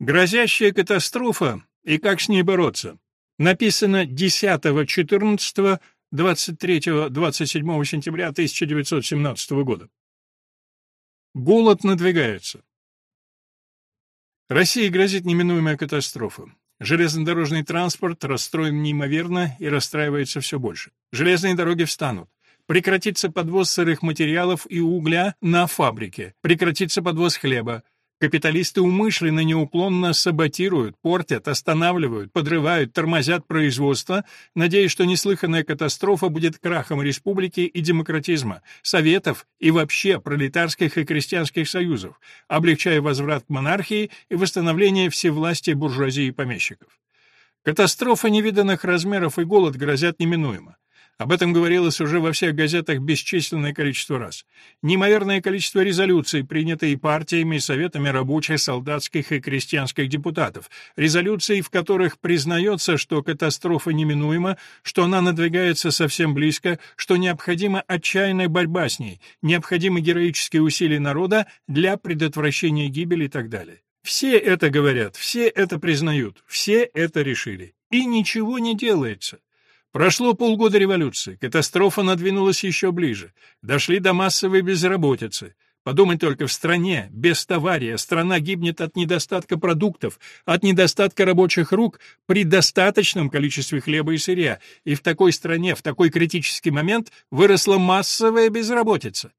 Грозящая катастрофа и как с ней бороться. Написано 10, 14, 23, 27 сентября 1917 года. Голод надвигается. России грозит неминуемая катастрофа. Железнодорожный транспорт расстроен неимоверно и расстраивается все больше. Железные дороги встанут. Прекратится подвоз сырых материалов и угля на фабрике. Прекратится подвоз хлеба. Капиталисты умышленно неуклонно саботируют, портят, останавливают, подрывают, тормозят производство, надеясь, что неслыханная катастрофа будет крахом республики и демократизма, советов и вообще пролетарских и крестьянских союзов, облегчая возврат к монархии и восстановление всевластия буржуазии и помещиков. Катастрофа невиданных размеров и голод грозят неминуемо. Об этом говорилось уже во всех газетах бесчисленное количество раз. Неимоверное количество резолюций, принятые партиями и советами рабочих, солдатских и крестьянских депутатов. Резолюций, в которых признается, что катастрофа неминуема, что она надвигается совсем близко, что необходима отчаянная борьба с ней, необходимы героические усилия народа для предотвращения гибели и так далее. Все это говорят, все это признают, все это решили. И ничего не делается. Прошло полгода революции, катастрофа надвинулась еще ближе, дошли до массовой безработицы. Подумать только, в стране, без товария, страна гибнет от недостатка продуктов, от недостатка рабочих рук при достаточном количестве хлеба и сырья, и в такой стране, в такой критический момент выросла массовая безработица.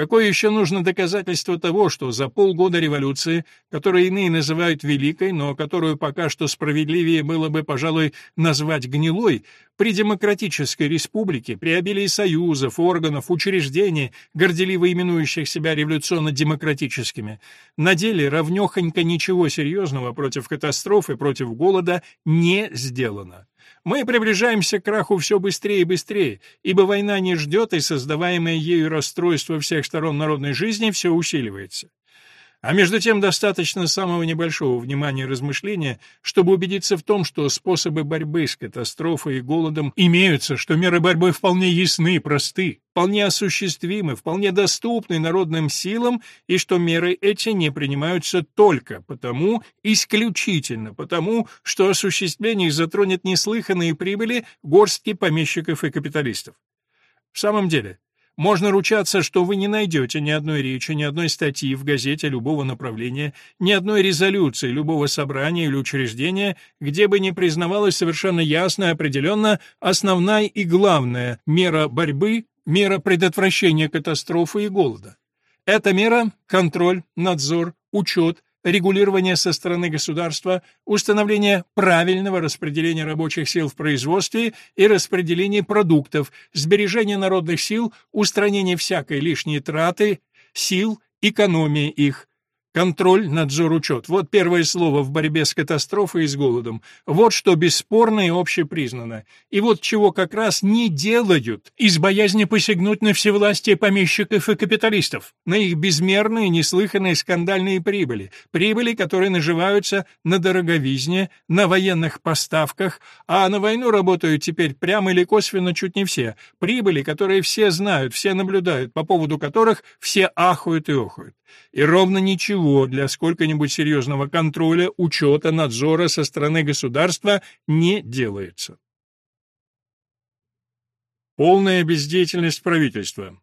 Какое еще нужно доказательство того, что за полгода революции, которую иные называют великой, но которую пока что справедливее было бы, пожалуй, назвать гнилой, при демократической республике, при обилии союзов, органов, учреждений, горделиво именующих себя революционно-демократическими, на деле равнехонько ничего серьезного против катастрофы, против голода не сделано. Мы приближаемся к краху все быстрее и быстрее, ибо война не ждет, и создаваемое ею расстройство всех сторон народной жизни все усиливается. А между тем достаточно самого небольшого внимания и размышления, чтобы убедиться в том, что способы борьбы с катастрофой и голодом имеются, что меры борьбы вполне ясны и просты, вполне осуществимы, вполне доступны народным силам, и что меры эти не принимаются только потому, исключительно потому, что осуществление их затронет неслыханные прибыли горстки помещиков и капиталистов. В самом деле, можно ручаться, что вы не найдете ни одной речи, ни одной статьи в газете любого направления, ни одной резолюции любого собрания или учреждения, где бы не признавалась совершенно ясно и определенно основная и главная мера борьбы, мера предотвращения катастрофы и голода. Эта мера – контроль, надзор, учет, регулирование со стороны государства, установление правильного распределения рабочих сил в производстве и распределение продуктов, сбережение народных сил, устранение всякой лишней траты сил, экономия их, Контроль, надзор, учет. Вот первое слово в борьбе с катастрофой и с голодом. Вот что бесспорно и общепризнано. И вот чего как раз не делают из боязни посягнуть на всевластие помещиков и капиталистов, на их безмерные, неслыханные скандальные прибыли. Прибыли, которые наживаются на дороговизне, на военных поставках, а на войну работают теперь прямо или косвенно чуть не все. Прибыли, которые все знают, все наблюдают, по поводу которых все ахают и охают. И ровно ничего для сколько-нибудь серьезного контроля, учета, надзора со стороны государства не делается. Полная бездеятельность правительства.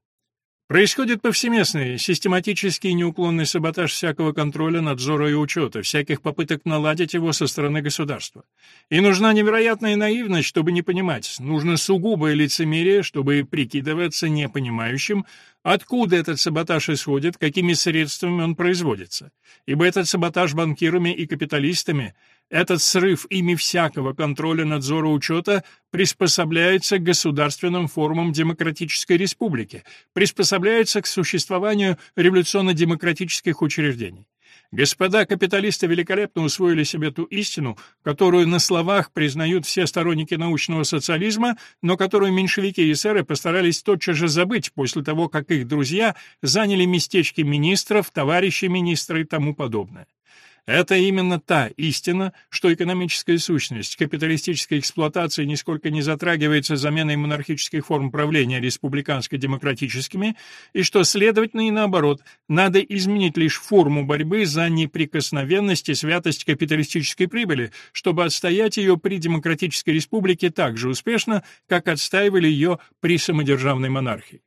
Происходит повсеместный, систематический и неуклонный саботаж всякого контроля, надзора и учета, всяких попыток наладить его со стороны государства. И нужна невероятная наивность, чтобы не понимать, нужно сугубое лицемерие, чтобы прикидываться непонимающим, откуда этот саботаж исходит, какими средствами он производится. Ибо этот саботаж банкирами и капиталистами – этот срыв ими всякого контроля, надзора, учета приспособляется к государственным формам демократической республики, приспособляется к существованию революционно-демократических учреждений. Господа капиталисты великолепно усвоили себе ту истину, которую на словах признают все сторонники научного социализма, но которую меньшевики и эсеры постарались тотчас же забыть после того, как их друзья заняли местечки министров, товарищей министра и тому подобное. Это именно та истина, что экономическая сущность капиталистической эксплуатации нисколько не затрагивается заменой монархических форм правления республиканско-демократическими, и что, следовательно, и наоборот, надо изменить лишь форму борьбы за неприкосновенность и святость капиталистической прибыли, чтобы отстоять ее при демократической республике так же успешно, как отстаивали ее при самодержавной монархии.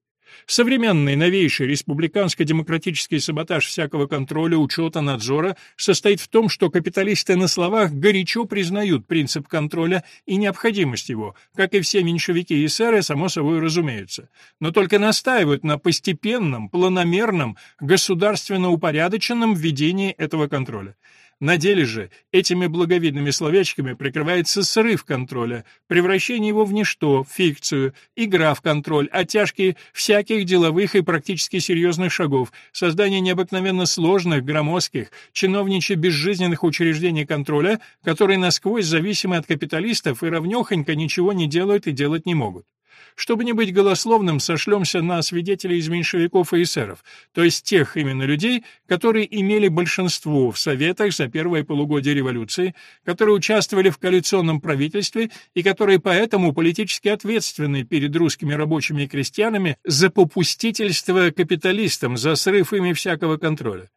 Современный новейший республиканско-демократический саботаж всякого контроля, учета, надзора состоит в том, что капиталисты на словах горячо признают принцип контроля и необходимость его, как и все меньшевики и эсеры, само собой разумеются, но только настаивают на постепенном, планомерном, государственно упорядоченном введении этого контроля. На деле же этими благовидными словечками прикрывается срыв контроля, превращение его в ничто, фикцию, игра в контроль, оттяжки всяких деловых и практически серьезных шагов, создание необыкновенно сложных, громоздких, чиновничьи безжизненных учреждений контроля, которые насквозь зависимы от капиталистов и равнёхонько ничего не делают и делать не могут. Чтобы не быть голословным, сошлемся на свидетелей из меньшевиков и эсеров, то есть тех именно людей, которые имели большинство в Советах за первое полугодие революции, которые участвовали в коалиционном правительстве и которые поэтому политически ответственны перед русскими рабочими и крестьянами за попустительство капиталистам, за срыв ими всякого контроля.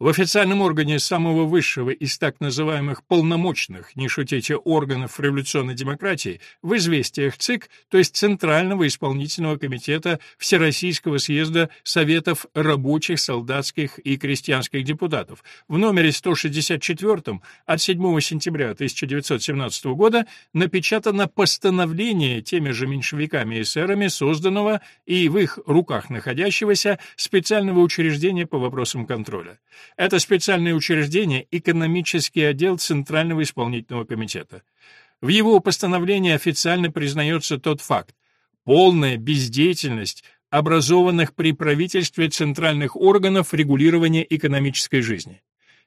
В официальном органе самого высшего из так называемых полномочных, не шутите, органов революционной демократии, в известиях ЦИК, то есть Центрального исполнительного комитета Всероссийского съезда Советов рабочих, солдатских и крестьянских депутатов, в номере 164 от 7 сентября 1917 года напечатано постановление теми же меньшевиками и эсерами созданного и в их руках находящегося специального учреждения по вопросам контроля. Это специальное учреждение – экономический отдел Центрального исполнительного комитета. В его постановлении официально признается тот факт – полная бездеятельность образованных при правительстве центральных органов регулирования экономической жизни.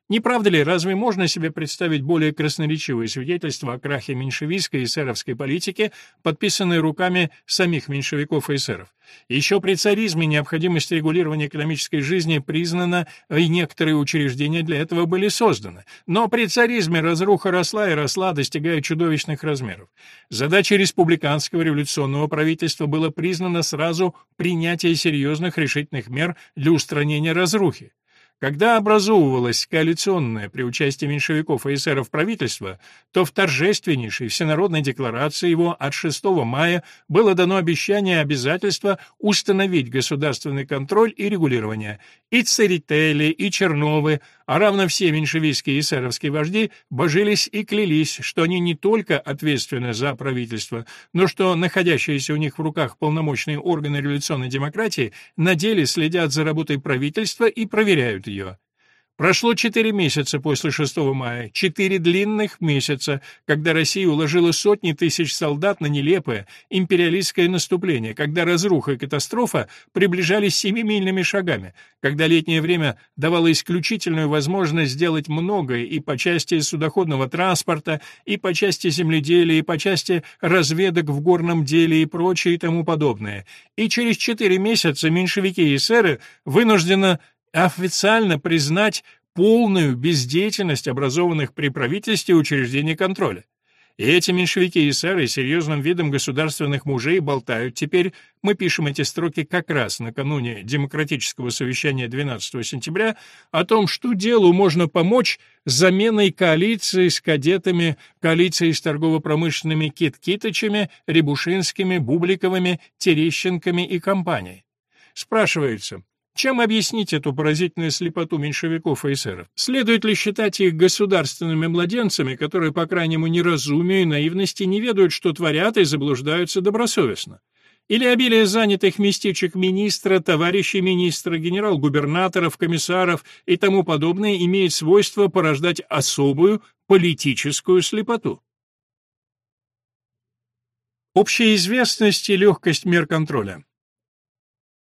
Не правда ли, разве можно себе представить более красноречивые свидетельства о крахе меньшевистской и эсеровской политики, подписанные руками самих меньшевиков и эсеров? Еще при царизме необходимость регулирования экономической жизни признана, и некоторые учреждения для этого были созданы. Но при царизме разруха росла и росла, достигая чудовищных размеров. Задачей республиканского революционного правительства было признано сразу принятие серьезных решительных мер для устранения разрухи. Когда образовывалось коалиционное при участии меньшевиков и эсеров правительство, то в торжественнейшей всенародной декларации его от 6 мая было дано обещание и обязательство установить государственный контроль и регулирование. И Церетели, и Черновы, а равно все меньшевистские и эсеровские вожди божились и клялись, что они не только ответственны за правительство, но что находящиеся у них в руках полномочные органы революционной демократии на деле следят за работой правительства и проверяют ее. Прошло четыре месяца после 6 мая, четыре длинных месяца, когда Россия уложила сотни тысяч солдат на нелепое империалистское наступление, когда разруха и катастрофа приближались семимильными шагами, когда летнее время давало исключительную возможность сделать многое и по части судоходного транспорта, и по части земледелия, и по части разведок в горном деле и прочее и тому подобное. И через четыре месяца меньшевики и эсеры вынуждены официально признать полную бездеятельность образованных при правительстве учреждений контроля. И эти меньшевики и эсеры серьезным видом государственных мужей болтают теперь, мы пишем эти строки как раз накануне демократического совещания 12 сентября, о том, что делу можно помочь заменой коалиции с кадетами, коалицией с торгово-промышленными кит-киточами, Рябушинскими, Бубликовыми, Терещенками и компанией. Спрашивается, чем объяснить эту поразительную слепоту меньшевиков и эсеров? Следует ли считать их государственными младенцами, которые по крайнему неразумию и наивности не ведают, что творят и заблуждаются добросовестно? Или обилие занятых местечек министра, товарищей министра, генерал-губернаторов, комиссаров и тому подобное имеет свойство порождать особую политическую слепоту? Общая известность и легкость мер контроля.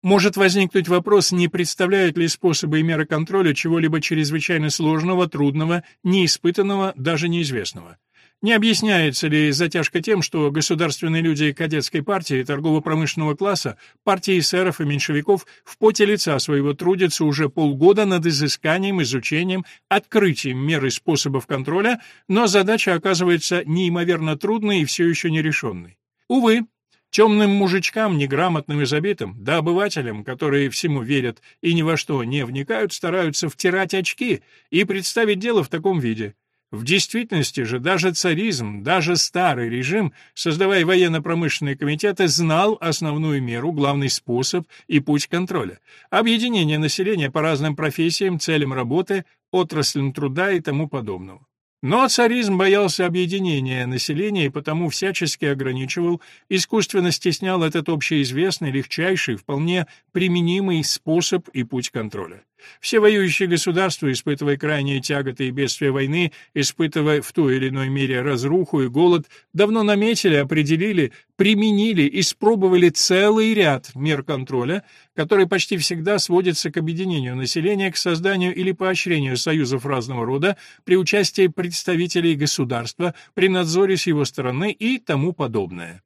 Может возникнуть вопрос, не представляют ли способы и меры контроля чего-либо чрезвычайно сложного, трудного, неиспытанного, даже неизвестного. Не объясняется ли затяжка тем, что государственные люди кадетской партии торгово-промышленного класса, партии эсеров и меньшевиков в поте лица своего трудятся уже полгода над изысканием, изучением, открытием мер и способов контроля, но задача оказывается неимоверно трудной и все еще нерешенной. Увы, Темным мужичкам, неграмотным и забитым, да обывателям, которые всему верят и ни во что не вникают, стараются втирать очки и представить дело в таком виде. В действительности же даже царизм, даже старый режим, создавая военно-промышленные комитеты, знал основную меру, главный способ и путь контроля — объединение населения по разным профессиям, целям работы, отраслям труда и тому подобного. Но царизм боялся объединения населения и потому всячески ограничивал, искусственно стеснял этот общеизвестный, легчайший, вполне применимый способ и путь контроля. Все воюющие государства, испытывая крайние тяготы и бедствия войны, испытывая в той или иной мере разруху и голод, давно наметили, определили, применили, испробовали целый ряд мер контроля, который почти всегда сводится к объединению населения, к созданию или поощрению союзов разного рода при участии представителей государства, при надзоре с его стороны и тому подобное.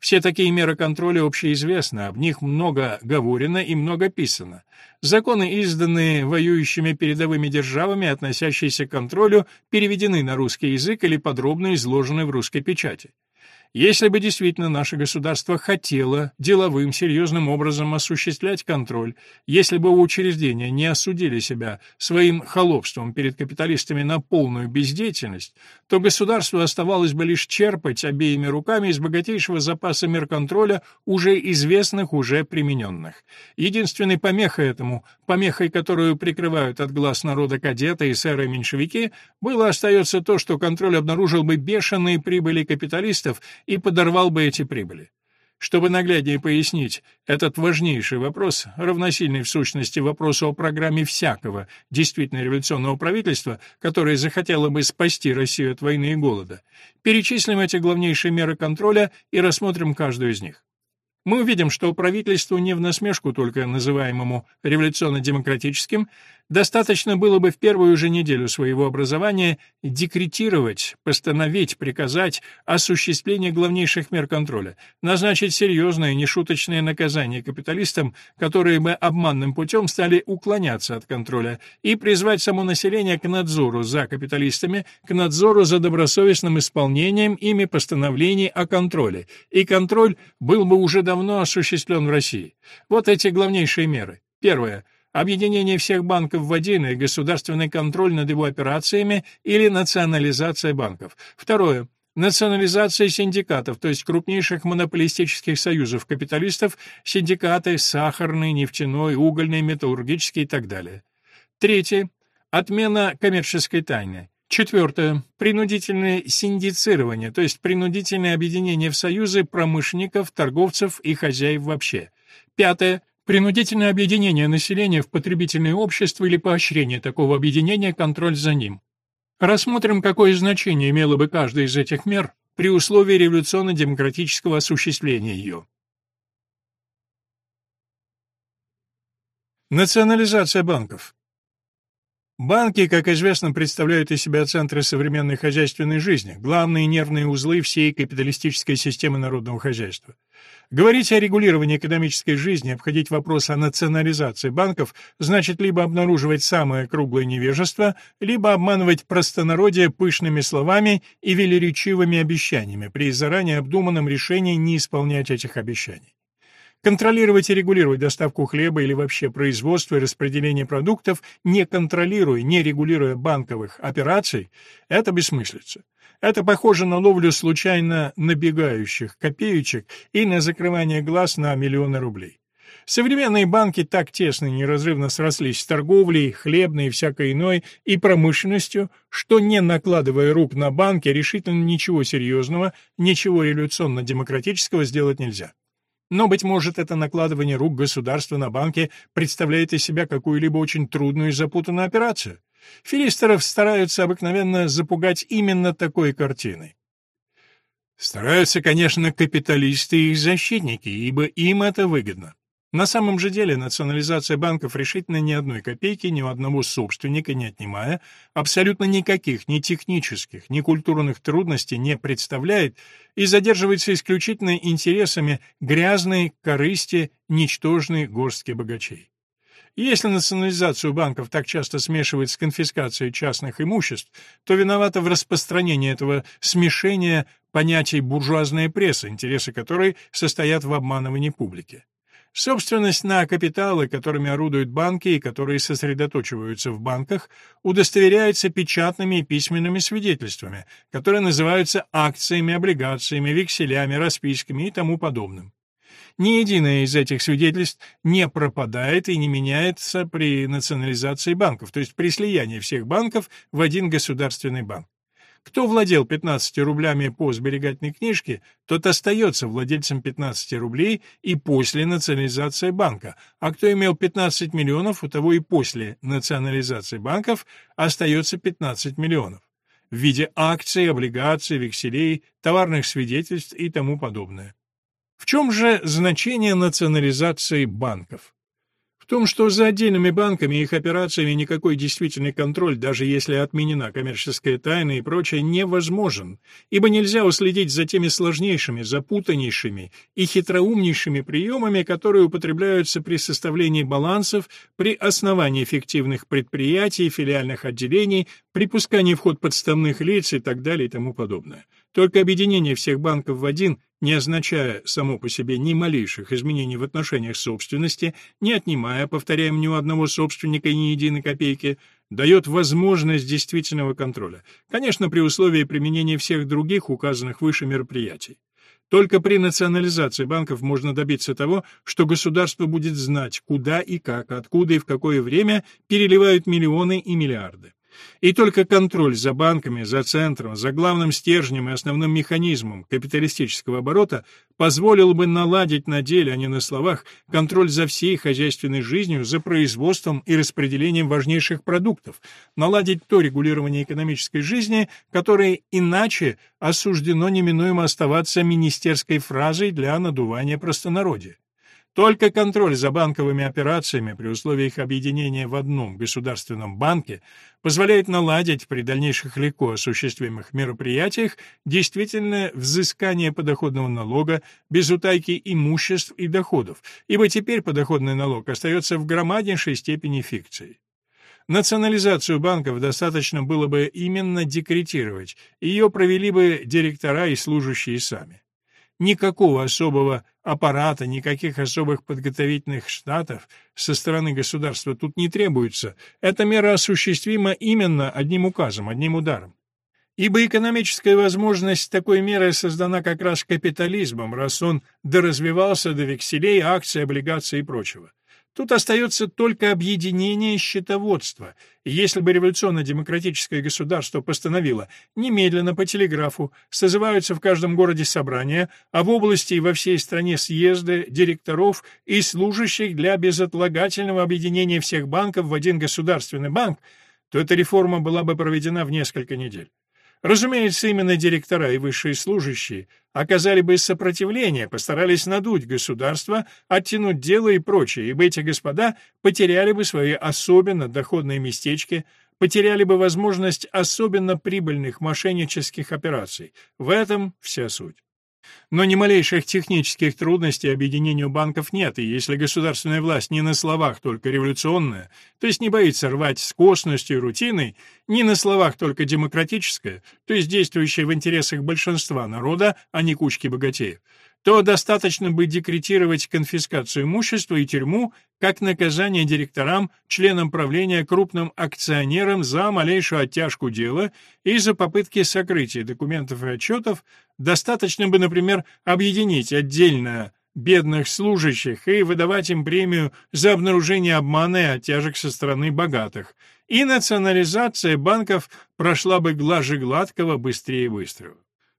Все такие меры контроля общеизвестны, об них много говорено и много писано. Законы, изданные воюющими передовыми державами, относящиеся к контролю, переведены на русский язык или подробно изложены в русской печати. Если бы действительно наше государство хотело деловым, серьезным образом осуществлять контроль, если бы учреждения не осудили себя своим холопством перед капиталистами на полную бездеятельность, то государству оставалось бы лишь черпать обеими руками из богатейшего запаса мер контроля, уже известных, уже примененных. Единственной помехой этому, помехой, которую прикрывают от глаз народа кадеты и сэры-меньшевики, было остается то, что контроль обнаружил бы бешеные прибыли капиталистов и подорвал бы эти прибыли. Чтобы нагляднее пояснить этот важнейший вопрос, равносильный в сущности вопросу о программе всякого действительно революционного правительства, которое захотело бы спасти Россию от войны и голода, перечислим эти главнейшие меры контроля и рассмотрим каждую из них. Мы увидим, что правительству не в насмешку только называемому революционно-демократическим Достаточно было бы в первую же неделю своего образования декретировать, постановить, приказать осуществление главнейших мер контроля, назначить серьезное, нешуточное наказание капиталистам, которые бы обманным путем стали уклоняться от контроля, и призвать само население к надзору за капиталистами, к надзору за добросовестным исполнением ими постановлений о контроле, и контроль был бы уже давно осуществлен в России. Вот эти главнейшие меры. Первое — объединение всех банков в один и государственный контроль над его операциями или национализация банков. Второе. Национализация синдикатов, то есть крупнейших монополистических союзов капиталистов, синдикаты сахарный, нефтяной, угольный, металлургический и так далее. Третье. Отмена коммерческой тайны. Четвертое. Принудительное синдицирование, то есть принудительное объединение в союзы промышленников, торговцев и хозяев вообще. Пятое. Принудительное объединение населения в потребительное общество или поощрение такого объединения, контроль за ним. Рассмотрим, какое значение имела бы каждая из этих мер при условии революционно-демократического осуществления ее. Национализация банков. Банки, как известно, представляют из себя центры современной хозяйственной жизни, главные нервные узлы всей капиталистической системы народного хозяйства. Говорить о регулировании экономической жизни, обходить вопрос о национализации банков, значит либо обнаруживать самое круглое невежество, либо обманывать простонародье пышными словами и велеречивыми обещаниями при заранее обдуманном решении не исполнять этих обещаний. Контролировать и регулировать доставку хлеба или вообще производство и распределение продуктов, не контролируя, не регулируя банковых операций, это бессмыслица. Это похоже на ловлю случайно набегающих копеечек и на закрывание глаз на миллионы рублей. Современные банки так тесно и неразрывно срослись с торговлей, хлебной и всякой иной, и промышленностью, что, не накладывая рук на банки, решительно ничего серьезного, ничего революционно-демократического сделать нельзя. Но, быть может, это накладывание рук государства на банки представляет из себя какую-либо очень трудную и запутанную операцию. Филистеров стараются обыкновенно запугать именно такой картиной. Стараются, конечно, капиталисты и их защитники, ибо им это выгодно. На самом же деле национализация банков решительно ни одной копейки ни у одного собственника не отнимая, абсолютно никаких ни технических, ни культурных трудностей не представляет и задерживается исключительно интересами грязной корысти ничтожной горстки богачей. Если национализацию банков так часто смешивают с конфискацией частных имуществ, то виновата в распространении этого смешения понятий буржуазная пресса, интересы которой состоят в обманывании публики. Собственность на капиталы, которыми орудуют банки и которые сосредоточиваются в банках, удостоверяется печатными и письменными свидетельствами, которые называются акциями, облигациями, векселями, расписками и тому подобным. Ни единое из этих свидетельств не пропадает и не меняется при национализации банков, то есть при слиянии всех банков в один государственный банк. Кто владел 15 рублями по сберегательной книжке, тот остается владельцем 15 рублей и после национализации банка, а кто имел 15 миллионов, у того и после национализации банков остается 15 миллионов в виде акций, облигаций, векселей, товарных свидетельств и тому подобное. В чем же значение национализации банков? Том, что за отдельными банками и их операциями никакой действительный контроль, даже если отменена коммерческая тайна и прочее, невозможен, ибо нельзя уследить за теми сложнейшими, запутаннейшими и хитроумнейшими приемами, которые употребляются при составлении балансов, при основании эффективных предприятий, филиальных отделений, при пускании в ход подставных лиц и так далее и тому подобное. Только объединение всех банков в один, не означая само по себе ни малейших изменений в отношениях собственности, не отнимая, повторяем, ни у одного собственника ни единой копейки, дает возможность действительного контроля, конечно, при условии применения всех других указанных выше мероприятий. Только при национализации банков можно добиться того, что государство будет знать, куда и как, откуда и в какое время переливают миллионы и миллиарды. И только контроль за банками, за центром, за главным стержнем и основным механизмом капиталистического оборота позволил бы наладить на деле, а не на словах, контроль за всей хозяйственной жизнью, за производством и распределением важнейших продуктов, наладить то регулирование экономической жизни, которое иначе осуждено неминуемо оставаться министерской фразой для надувания простонародья. Только контроль за банковыми операциями при условии их объединения в одном государственном банке позволяет наладить при дальнейших легко осуществимых мероприятиях действительное взыскание подоходного налога без утайки имуществ и доходов, ибо теперь подоходный налог остается в громаднейшей степени фикцией. Национализацию банков достаточно было бы именно декретировать, ее провели бы директора и служащие сами. Никакого особого аппарата, никаких особых подготовительных штатов со стороны государства тут не требуется. Эта мера осуществима именно одним указом, одним ударом. Ибо экономическая возможность такой меры создана как раз капитализмом, раз он доразвивался до векселей, акций, облигаций и прочего. Тут остается только объединение счетоводства. Если бы революционно-демократическое государство постановило немедленно по телеграфу созываются в каждом городе собрания, а в области и во всей стране съезды директоров и служащих для безотлагательного объединения всех банков в один государственный банк, то эта реформа была бы проведена в несколько недель. Разумеется, именно директора и высшие служащие оказали бы сопротивление, постарались надуть государство, оттянуть дело и прочее, ибо эти господа потеряли бы свои особенно доходные местечки, потеряли бы возможность особенно прибыльных мошеннических операций. В этом вся суть. Но ни малейших технических трудностей объединению банков нет, и если государственная власть не на словах только революционная, то есть не боится рвать с косностью и рутиной, не на словах только демократическая, то есть действующая в интересах большинства народа, а не кучки богатеев, то достаточно бы декретировать конфискацию имущества и тюрьму как наказание директорам, членам правления, крупным акционерам за малейшую оттяжку дела и за попытки сокрытия документов и отчетов, достаточно бы, например, объединить отдельно бедных служащих и выдавать им премию за обнаружение обмана и оттяжек со стороны богатых, и национализация банков прошла бы глаже гладкого быстрее быстрого.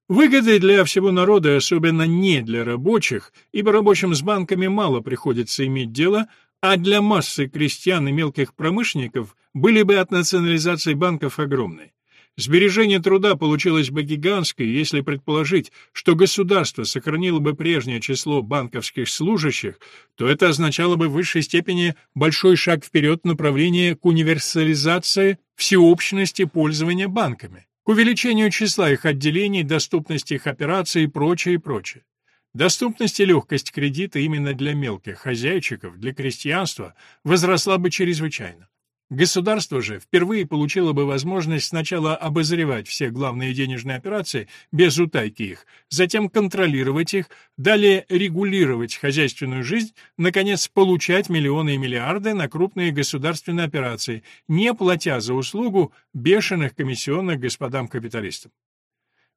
Выгоды для всего народа, особенно не для рабочих, ибо рабочим с банками мало приходится иметь дело, а для массы крестьян и мелких промышленников были бы от национализации банков огромные. Сбережение труда получилось бы гигантское, если предположить, что государство сохранило бы прежнее число банковских служащих, то это означало бы в высшей степени большой шаг вперед в направлении к универсализации всеобщности пользования банками, увеличению числа их отделений, доступности их операций и прочее, и прочее. Доступность и легкость кредита именно для мелких хозяйчиков, для крестьянства возросла бы чрезвычайно. Государство же впервые получило бы возможность сначала обозревать все главные денежные операции без утайки их, затем контролировать их, далее регулировать хозяйственную жизнь, наконец получать миллионы и миллиарды на крупные государственные операции, не платя за услугу бешеных комиссионных господам-капиталистам.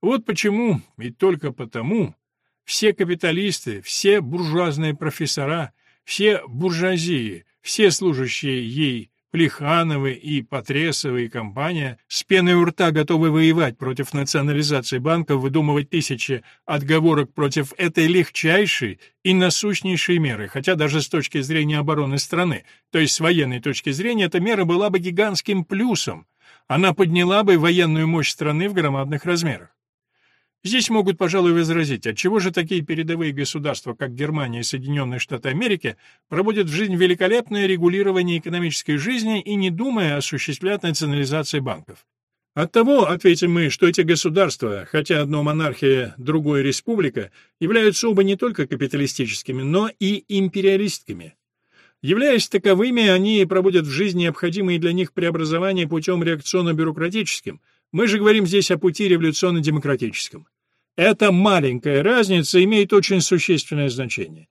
Вот почему, и только потому, все капиталисты, все буржуазные профессора, все буржуазии, все служащие ей Плехановы и Потресовы и компания с пеной у рта готовы воевать против национализации банков, выдумывать тысячи отговорок против этой легчайшей и насущнейшей меры, хотя даже с точки зрения обороны страны, то есть с военной точки зрения, эта мера была бы гигантским плюсом. Она подняла бы военную мощь страны в громадных размерах. Здесь могут, пожалуй, возразить, отчего же такие передовые государства, как Германия и Соединенные Штаты Америки, проводят в жизнь великолепное регулирование экономической жизни и не думая осуществлять национализацию банков. Оттого, ответим мы, что эти государства, хотя одно монархия, другое республика, являются оба не только капиталистическими, но и империалистскими. Являясь таковыми, они проводят в жизни необходимые для них преобразования путем реакционно-бюрократическим. Мы же говорим здесь о пути революционно-демократическом. Эта маленькая разница имеет очень существенное значение.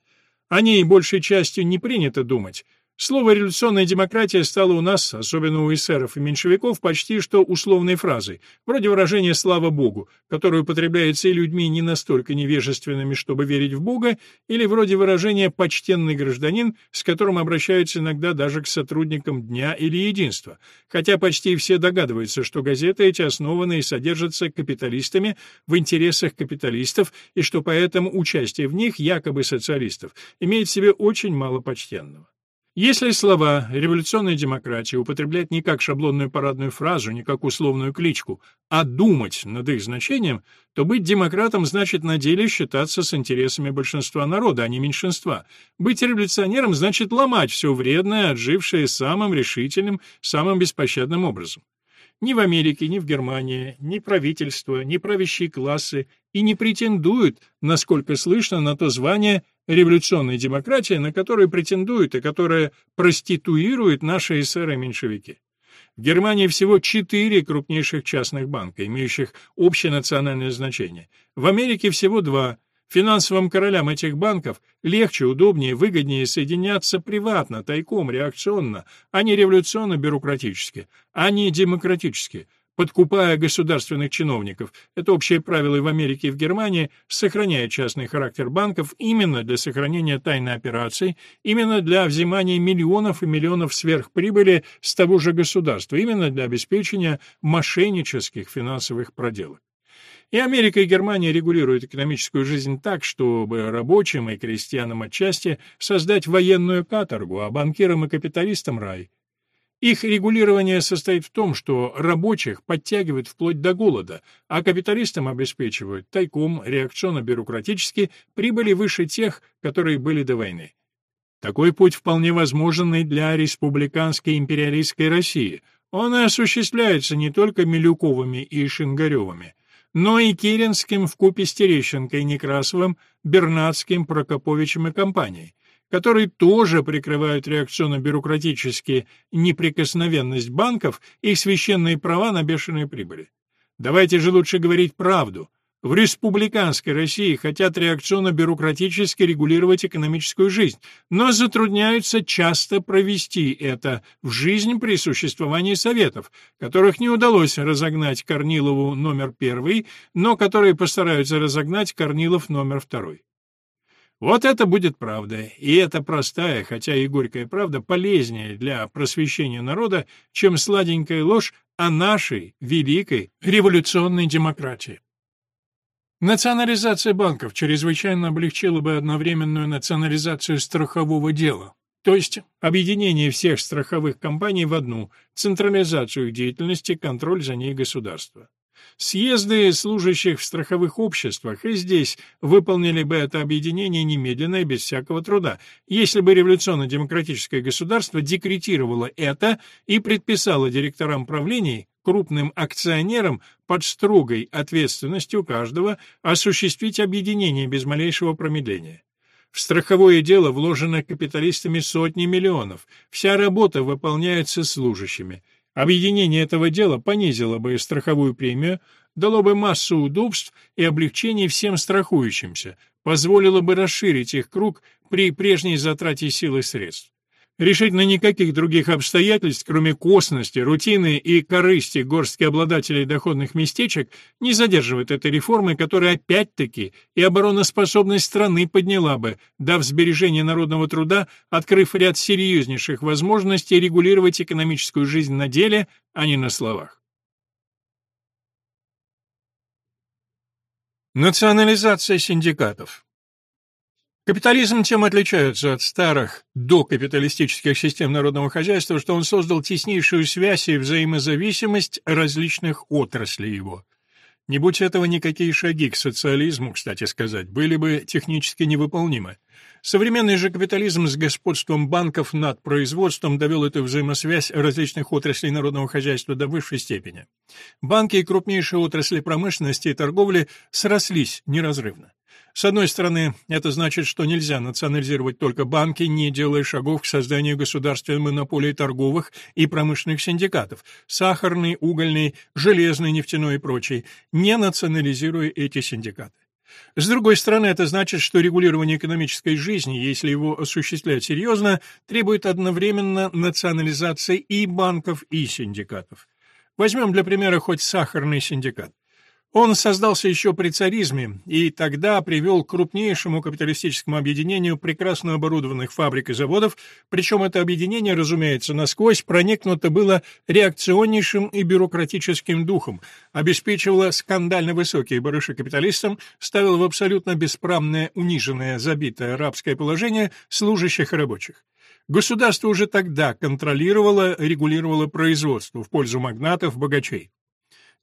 О ней большей частью не принято думать, Слово «революционная демократия» стало у нас, особенно у эсеров и меньшевиков, почти что условной фразой, вроде выражения «слава Богу», которое употребляется и людьми не настолько невежественными, чтобы верить в Бога, или вроде выражения «почтенный гражданин», с которым обращаются иногда даже к сотрудникам «Дня» или «Единства», хотя почти все догадываются, что газеты эти основаны и содержатся капиталистами в интересах капиталистов, и что поэтому участие в них, якобы социалистов, имеет в себе очень мало почтенного. Если слова «революционная демократия» употреблять не как шаблонную парадную фразу, не как условную кличку, а думать над их значением, то быть демократом значит на деле считаться с интересами большинства народа, а не меньшинства. Быть революционером значит ломать все вредное, отжившее самым решительным, самым беспощадным образом. Ни в Америке, ни в Германии, ни правительство, ни правящие классы и не претендуют, насколько слышно, на то звание революционной демократии, на которую претендуют и которая проституирует наши эсеры-меньшевики. В Германии всего четыре крупнейших частных банка, имеющих общенациональное значение. В Америке всего два. Финансовым королям этих банков легче, удобнее, выгоднее соединяться приватно, тайком, реакционно, а не революционно-бюрократически, а не демократически – подкупая государственных чиновников. Это общее правило и в Америке, и в Германии, сохраняя частный характер банков именно для сохранения тайной операций, именно для взимания миллионов и миллионов сверхприбыли с того же государства, именно для обеспечения мошеннических финансовых проделок. И Америка и Германия регулируют экономическую жизнь так, чтобы рабочим и крестьянам отчасти создать военную каторгу, а банкирам и капиталистам рай. Их регулирование состоит в том, что рабочих подтягивают вплоть до голода, а капиталистам обеспечивают тайком, реакционно-бюрократически прибыли выше тех, которые были до войны. Такой путь вполне возможен и для республиканской империалистской России. Он и осуществляется не только Милюковыми и Шингаревыми, но и Керенским вкупе с Терещенко Некрасовым, Бернацким, Прокоповичем и компанией которые тоже прикрывают реакционно-бюрократически неприкосновенность банков и священные права на бешеные прибыли. Давайте же лучше говорить правду. В республиканской России хотят реакционно-бюрократически регулировать экономическую жизнь, но затрудняются часто провести это в жизнь при существовании советов, которых не удалось разогнать Корнилову номер первый, но которые постараются разогнать Корнилов номер второй. Вот это будет правда, и эта простая, хотя и горькая правда, полезнее для просвещения народа, чем сладенькая ложь о нашей великой революционной демократии. Национализация банков чрезвычайно облегчила бы одновременную национализацию страхового дела. то есть объединение всех страховых компаний в одну, централизацию их деятельности, контроль за ней государства. Съезды служащих в страховых обществах и здесь выполнили бы это объединение немедленно и без всякого труда, если бы революционно-демократическое государство декретировало это и предписало директорам правлений, крупным акционерам под строгой ответственностью каждого осуществить объединение без малейшего промедления. В страховое дело вложено капиталистами сотни миллионов, вся работа выполняется служащими. Объединение этого дела понизило бы страховую премию, дало бы массу удобств и облегчений всем страхующимся, позволило бы расширить их круг при прежней затрате сил и средств. Решительно никаких других обстоятельств, кроме косности, рутины и корысти горстки обладателей доходных местечек, не задерживает этой реформы, которая опять-таки и обороноспособность страны подняла бы, дав сбережение народного труда, открыв ряд серьезнейших возможностей регулировать экономическую жизнь на деле, а не на словах. Национализация синдикатов Капитализм тем отличается от старых докапиталистических систем народного хозяйства, что он создал теснейшую связь и взаимозависимость различных отраслей его. Не будь этого, никакие шаги к социализму, кстати сказать, были бы технически невыполнимы. Современный же капитализм с господством банков над производством довел эту взаимосвязь различных отраслей народного хозяйства до высшей степени. Банки и крупнейшие отрасли промышленности и торговли срослись неразрывно. С одной стороны, это значит, что нельзя национализировать только банки, не делая шагов к созданию государственной монополии торговых и промышленных синдикатов – сахарный, угольный, железный, нефтяной и прочий, не национализируя эти синдикаты. С другой стороны, это значит, что регулирование экономической жизни, если его осуществлять серьезно, требует одновременно национализации и банков, и синдикатов. Возьмем для примера хоть сахарный синдикат. Он создался еще при царизме и тогда привел к крупнейшему капиталистическому объединению прекрасно оборудованных фабрик и заводов, причем это объединение, разумеется, насквозь проникнуто было реакционнейшим и бюрократическим духом, обеспечивало скандально высокие барыши капиталистам, ставило в абсолютно бесправное, униженное, забитое рабское положение служащих и рабочих. Государство уже тогда контролировало, регулировало производство в пользу магнатов, богачей.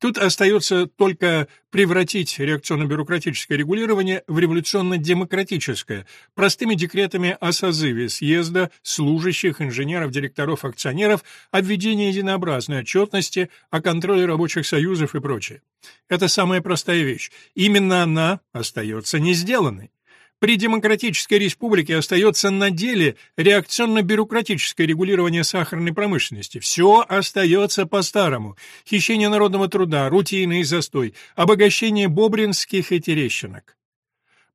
Тут остается только превратить реакционно-бюрократическое регулирование в революционно-демократическое, простыми декретами о созыве съезда, служащих, инженеров, директоров, акционеров, о введении единообразной отчетности, о контроле рабочих союзов и прочее. Это самая простая вещь. Именно она остается не сделанной. При демократической республике остается на деле реакционно-бюрократическое регулирование сахарной промышленности. Все остается по-старому. Хищение народного труда, рутинный застой, обогащение бобринских и терещинок.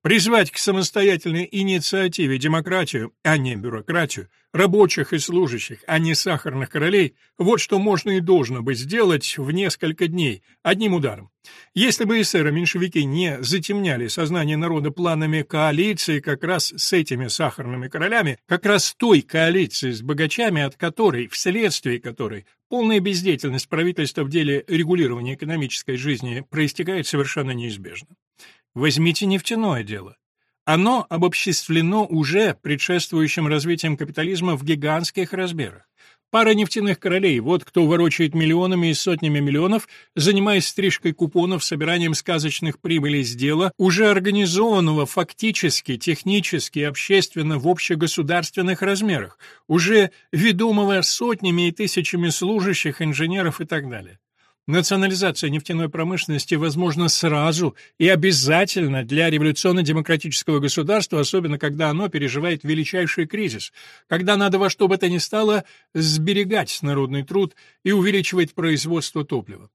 Призвать к самостоятельной инициативе демократию, а не бюрократию, рабочих и служащих, а не сахарных королей, вот что можно и должно быть сделать в несколько дней, одним ударом. Если бы эсеры меньшевики не затемняли сознание народа планами коалиции как раз с этими сахарными королями, как раз той коалиции с богачами, от которой, вследствие которой, полная бездеятельность правительства в деле регулирования экономической жизни проистекает совершенно неизбежно. Возьмите нефтяное дело. Оно обобществлено уже предшествующим развитием капитализма в гигантских размерах. Пара нефтяных королей, вот кто ворочает миллионами и сотнями миллионов, занимаясь стрижкой купонов, собиранием сказочных прибылей с дела, уже организованного фактически, технически общественно в общегосударственных размерах, уже ведомого сотнями и тысячами служащих, инженеров и так далее. Национализация нефтяной промышленности возможна сразу и обязательно для революционно-демократического государства, особенно когда оно переживает величайший кризис, когда надо во что бы то ни стало сберегать народный труд и увеличивать производство топлива.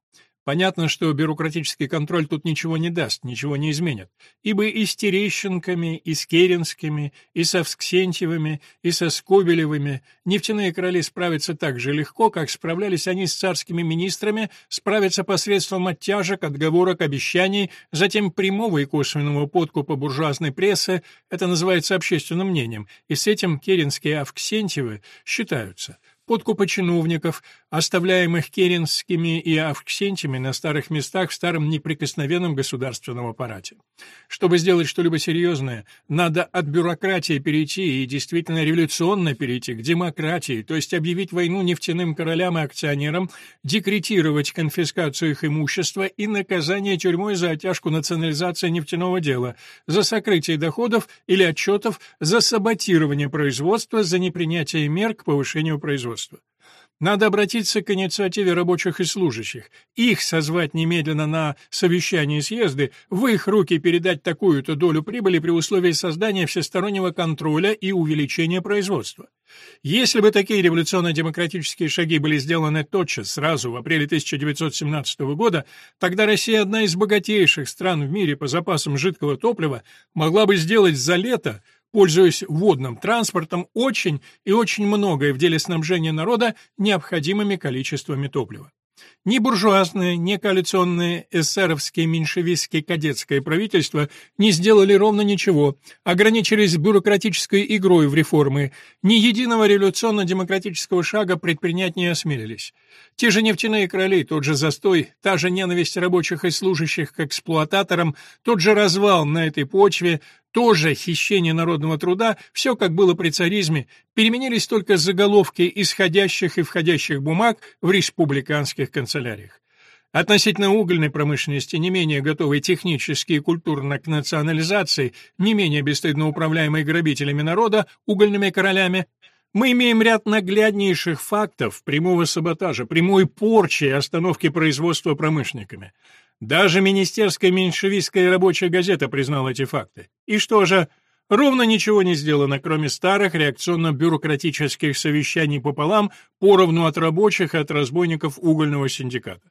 Понятно, что бюрократический контроль тут ничего не даст, ничего не изменит, ибо и с Терещенками, и с Керенскими, и со Всксентьевыми, и со Скобелевыми нефтяные короли справятся так же легко, как справлялись они с царскими министрами, справятся посредством оттяжек, отговорок, обещаний, затем прямого и косвенного подкупа буржуазной прессы, это называется общественным мнением, и с этим Керенские и Авксентьевы считаются. Подкупа чиновников, оставляемых керенскими и авксентиями на старых местах в старом неприкосновенном государственном аппарате. Чтобы сделать что-либо серьезное, надо от бюрократии перейти и действительно революционно перейти к демократии, то есть объявить войну нефтяным королям и акционерам, декретировать конфискацию их имущества и наказание тюрьмой за оттяжку национализации нефтяного дела, за сокрытие доходов или отчетов, за саботирование производства, за непринятие мер к повышению производства. Надо обратиться к инициативе рабочих и служащих, их созвать немедленно на совещание съезды, в их руки передать такую-то долю прибыли при условии создания всестороннего контроля и увеличения производства. Если бы такие революционно-демократические шаги были сделаны тотчас, сразу, в апреле 1917 года, тогда Россия, одна из богатейших стран в мире по запасам жидкого топлива, могла бы сделать за лето пользуясь водным транспортом, очень и очень многое в деле снабжения народа необходимыми количествами топлива. Ни буржуазное, ни коалиционное эсеровское меньшевистское кадетское правительство не сделали ровно ничего, ограничились бюрократической игрой в реформы, ни единого революционно-демократического шага предпринять не осмелились. Те же нефтяные короли, тот же застой, та же ненависть рабочих и служащих к эксплуататорам, тот же развал на этой почве, тоже хищение народного труда, все как было при царизме, переменились только заголовки исходящих и входящих бумаг в республиканских канцеляриях. Относительно угольной промышленности, не менее готовой технически и культурно к национализации, не менее бесстыдно управляемой грабителями народа, угольными королями, мы имеем ряд нагляднейших фактов прямого саботажа, прямой порчи и остановки производства промышленниками. Даже министерская меньшевистская рабочая газета признала эти факты. И что же? Ровно ничего не сделано, кроме старых реакционно-бюрократических совещаний пополам, поровну от рабочих и от разбойников угольного синдиката.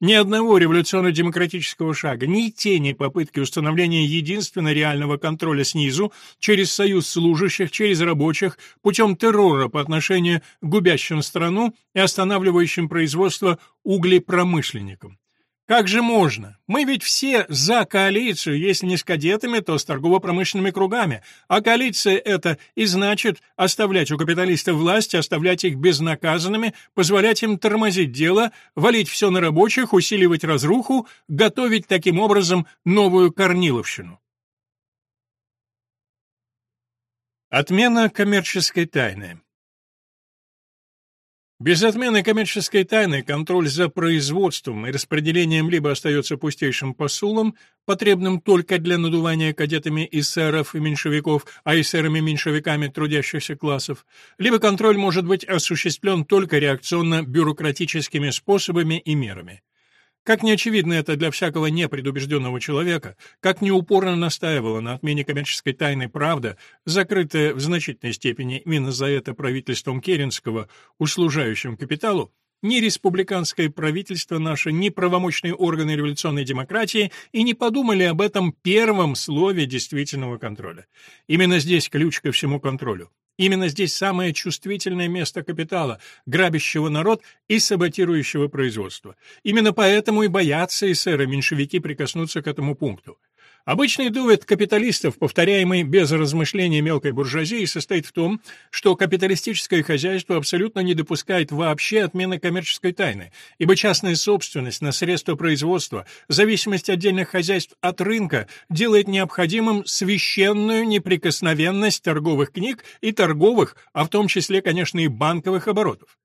Ни одного революционно-демократического шага, ни тени попытки установления единственно реального контроля снизу, через союз служащих, через рабочих, путем террора по отношению к губящим страну и останавливающим производство углепромышленникам. Как же можно? Мы ведь все за коалицию, если не с кадетами, то с торгово-промышленными кругами. А коалиция это и значит оставлять у капиталистов власть, оставлять их безнаказанными, позволять им тормозить дело, валить все на рабочих, усиливать разруху, готовить таким образом новую Корниловщину. Отмена коммерческой тайны без отмены коммерческой тайны контроль за производством и распределением либо остается пустейшим посулом, потребным только для надувания кадетами эсеров и меньшевиков, а эсерами-меньшевиками трудящихся классов, либо контроль может быть осуществлен только реакционно-бюрократическими способами и мерами. Как не очевидно это для всякого непредубежденного человека, как неупорно настаивала на отмене коммерческой тайны правда, закрытая в значительной степени именно за это правительством Керенского, услужающим капиталу, ни республиканское правительство наше, ни правомочные органы революционной демократии и не подумали об этом первом слове действительного контроля. Именно здесь ключ ко всему контролю. Именно здесь самое чувствительное место капитала, грабящего народ и саботирующего производство. Именно поэтому и боятся эсеры-меньшевики прикоснуться к этому пункту. Обычный довод капиталистов, повторяемый без размышления мелкой буржуазии, состоит в том, что капиталистическое хозяйство абсолютно не допускает вообще отмены коммерческой тайны, ибо частная собственность на средства производства, зависимость отдельных хозяйств от рынка делает необходимым священную неприкосновенность торговых книг и торговых, а в том числе, конечно, и банковых оборотов.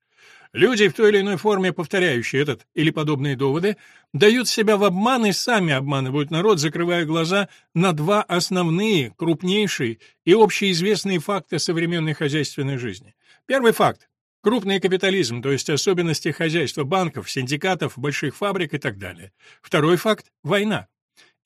Люди, в той или иной форме повторяющие этот или подобные доводы, дают себя в обман и сами обманывают народ, закрывая глаза на два основные, крупнейшие и общеизвестные факты современной хозяйственной жизни. Первый факт – крупный капитализм, то есть особенности хозяйства банков, синдикатов, больших фабрик и так далее. Второй факт – война.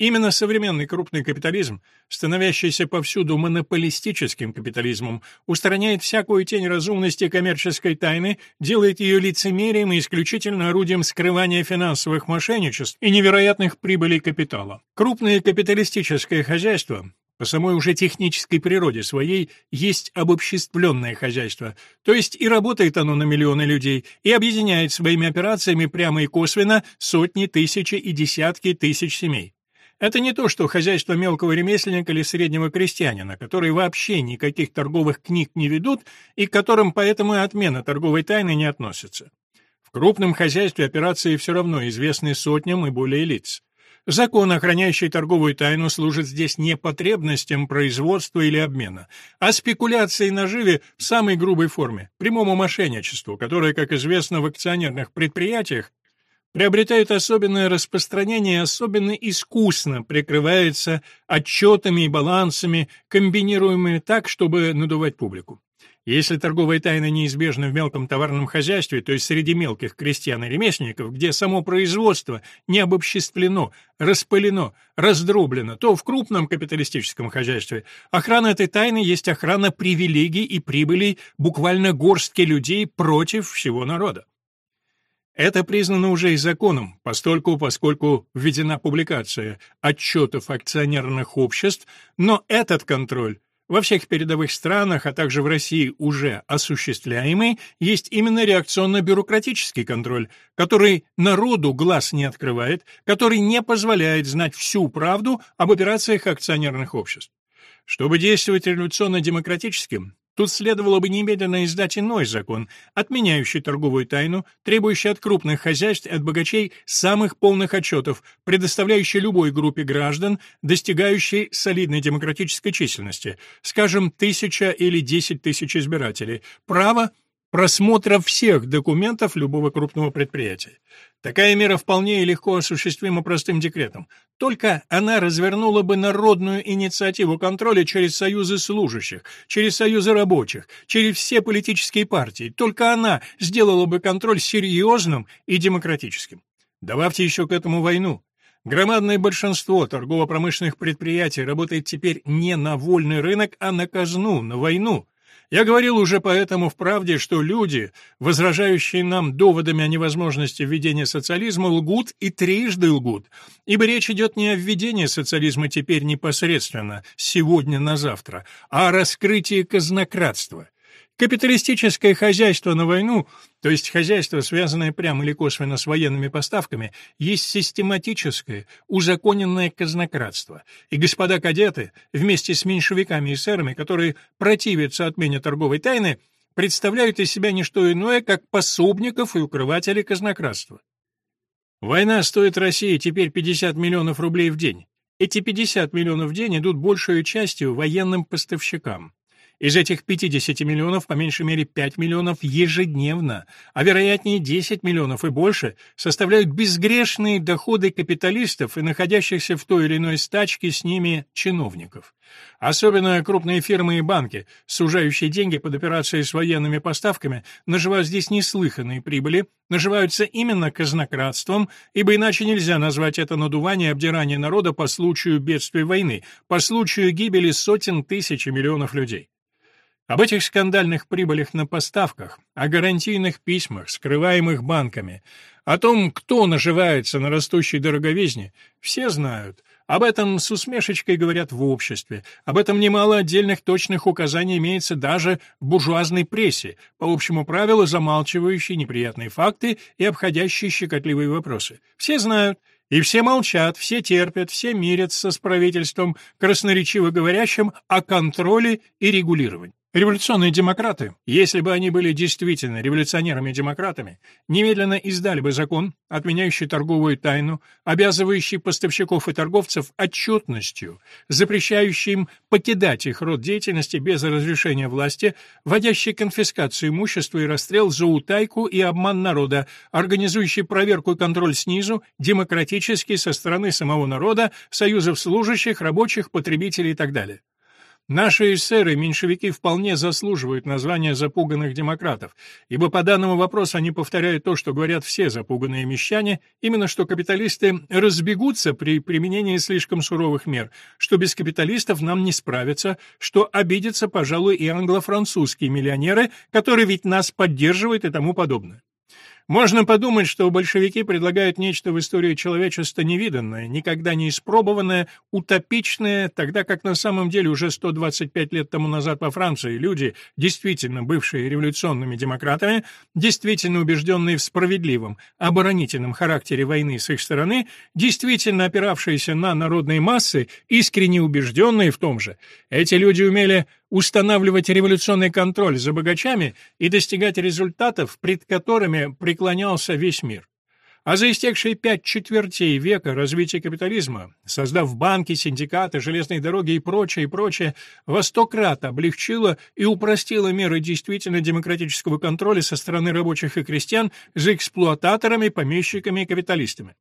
Именно современный крупный капитализм, становящийся повсюду монополистическим капитализмом, устраняет всякую тень разумности коммерческой тайны, делает ее лицемерием и исключительно орудием скрывания финансовых мошенничеств и невероятных прибылей капитала. Крупное капиталистическое хозяйство по самой уже технической природе своей есть обобществленное хозяйство, то есть и работает оно на миллионы людей, и объединяет своими операциями прямо и косвенно сотни, тысячи и десятки тысяч семей. Это не то, что хозяйство мелкого ремесленника или среднего крестьянина, которые вообще никаких торговых книг не ведут и к которым поэтому и отмена торговой тайны не относится. В крупном хозяйстве операции все равно известны сотням и более лиц. Закон, охраняющий торговую тайну, служит здесь не потребностям производства или обмена, а спекуляции наживе в самой грубой форме, прямому мошенничеству, которое, как известно, в акционерных предприятиях приобретают особенное распространение и особенно искусно прикрывается отчетами и балансами, комбинируемыми так, чтобы надувать публику. Если торговая тайна неизбежна в мелком товарном хозяйстве, то есть среди мелких крестьян и ремесленников, где само производство не обобществлено, распылено, раздроблено, то в крупном капиталистическом хозяйстве охрана этой тайны есть охрана привилегий и прибылей буквально горстки людей против всего народа. Это признано уже и законом, постольку, поскольку введена публикация отчетов акционерных обществ, но этот контроль во всех передовых странах, а также в России уже осуществляемый, есть именно реакционно-бюрократический контроль, который народу глаз не открывает, который не позволяет знать всю правду об операциях акционерных обществ. Чтобы действовать революционно-демократическим, Тут следовало бы немедленно издать иной закон, отменяющий торговую тайну, требующий от крупных хозяйств и от богачей самых полных отчетов, предоставляющий любой группе граждан, достигающей солидной демократической численности, скажем, тысяча или десять тысяч избирателей, право просмотра всех документов любого крупного предприятия. Такая мера вполне и легко осуществима простым декретом. Только она развернула бы народную инициативу контроля через союзы служащих, через союзы рабочих, через все политические партии. Только она сделала бы контроль серьезным и демократическим. Добавьте еще к этому войну. Громадное большинство торгово-промышленных предприятий работает теперь не на вольный рынок, а на казну, на войну. Я говорил уже поэтому в «Правде», что люди, возражающие нам доводами о невозможности введения социализма, лгут и трижды лгут, ибо речь идет не о введении социализма теперь непосредственно, сегодня на завтра, а о раскрытии казнократства. Капиталистическое хозяйство на войну, то есть хозяйство, связанное прямо или косвенно с военными поставками, есть систематическое, узаконенное казнократство. И господа кадеты, вместе с меньшевиками и сэрами, которые противятся отмене торговой тайны, представляют из себя не что иное, как пособников и укрывателей казнократства. Война стоит России теперь 50 миллионов рублей в день. Эти 50 миллионов в день идут большей частью военным поставщикам. Из этих 50 миллионов по меньшей мере 5 миллионов ежедневно, а вероятнее 10 миллионов и больше, составляют безгрешные доходы капиталистов и находящихся в той или иной стачке с ними чиновников. Особенно крупные фирмы и банки, сужающие деньги под операции с военными поставками, наживают здесь неслыханные прибыли, наживаются именно казнократством, ибо иначе нельзя назвать это надувание и обдирание народа по случаю бедствия войны, по случаю гибели сотен тысяч и миллионов людей. Об этих скандальных прибылях на поставках, о гарантийных письмах, скрываемых банками, о том, кто наживается на растущей дороговизне, все знают. Об этом с усмешечкой говорят в обществе. Об этом немало отдельных точных указаний имеется даже в буржуазной прессе, по общему правилу замалчивающей неприятные факты и обходящие щекотливые вопросы. Все знают, и все молчат, все терпят, все мирятся с правительством, красноречиво говорящим о контроле и регулировании. Революционные демократы, если бы они были действительно революционерами-демократами, немедленно издали бы закон, отменяющий торговую тайну, обязывающий поставщиков и торговцев отчетностью, запрещающий им покидать их род деятельности без разрешения власти, вводящий конфискацию имущества и расстрел за утайку и обман народа, организующий проверку и контроль снизу, демократически со стороны самого народа, союзов служащих, рабочих, потребителей и так далее. Наши эсеры, меньшевики, вполне заслуживают названия запуганных демократов, ибо по данному вопросу они повторяют то, что говорят все запуганные мещане, именно что капиталисты разбегутся при применении слишком суровых мер, что без капиталистов нам не справиться, что обидятся, пожалуй, и англо-французские миллионеры, которые ведь нас поддерживают и тому подобное. Можно подумать, что большевики предлагают нечто в истории человечества невиданное, никогда не испробованное, утопичное, тогда как на самом деле уже 125 лет тому назад во Франции люди, действительно бывшие революционными демократами, действительно убежденные в справедливом, оборонительном характере войны с их стороны, действительно опиравшиеся на народные массы, искренне убежденные в том же, эти люди умели устанавливать революционный контроль за богачами и достигать результатов, пред которыми преклонялся весь мир. А за истекшие пять четвертей века развития капитализма, создав банки, синдикаты, железные дороги и прочее, и прочее, во сто крат облегчило и упростило меры действительно демократического контроля со стороны рабочих и крестьян за эксплуататорами, помещиками и капиталистами.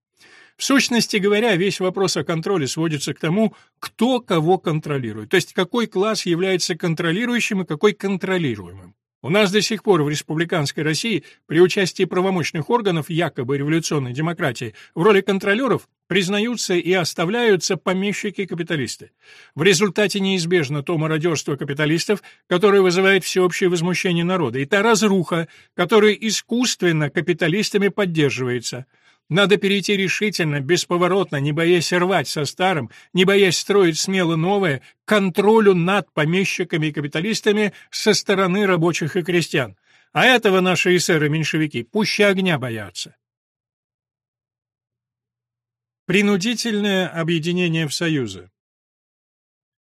В сущности говоря, весь вопрос о контроле сводится к тому, кто кого контролирует, то есть какой класс является контролирующим и какой контролируемым. У нас до сих пор в республиканской России при участии правомочных органов якобы революционной демократии в роли контролеров признаются и оставляются помещики-капиталисты. В результате неизбежно то мародерство капиталистов, которое вызывает всеобщее возмущение народа, и та разруха, которая искусственно капиталистами поддерживается – надо перейти решительно, бесповоротно, не боясь рвать со старым, не боясь строить смело новое, к контролю над помещиками и капиталистами со стороны рабочих и крестьян. А этого наши эсеры-меньшевики пуще огня боятся. Принудительное объединение в союзы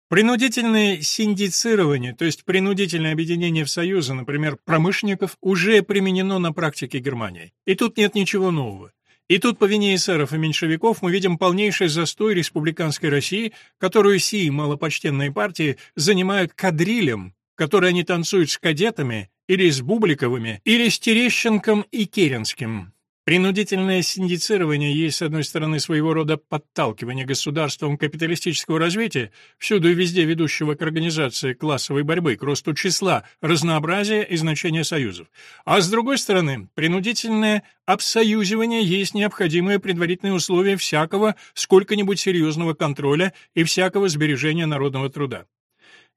Принудительное синдицирование, то есть принудительное объединение в союзы, например, промышленников, уже применено на практике Германии. И тут нет ничего нового. И тут по вине эсеров и меньшевиков мы видим полнейший застой республиканской России, которую сии малопочтенные партии занимают кадрилем, который они танцуют с кадетами или с Бубликовыми, или с Терещенком и Керенским. Принудительное синдицирование есть, с одной стороны, своего рода подталкивание государством капиталистического развития, всюду и везде ведущего к организации классовой борьбы, к росту числа, разнообразия и значения союзов. А с другой стороны, принудительное обсоюзивание есть необходимое предварительное условие всякого сколько-нибудь серьезного контроля и всякого сбережения народного труда.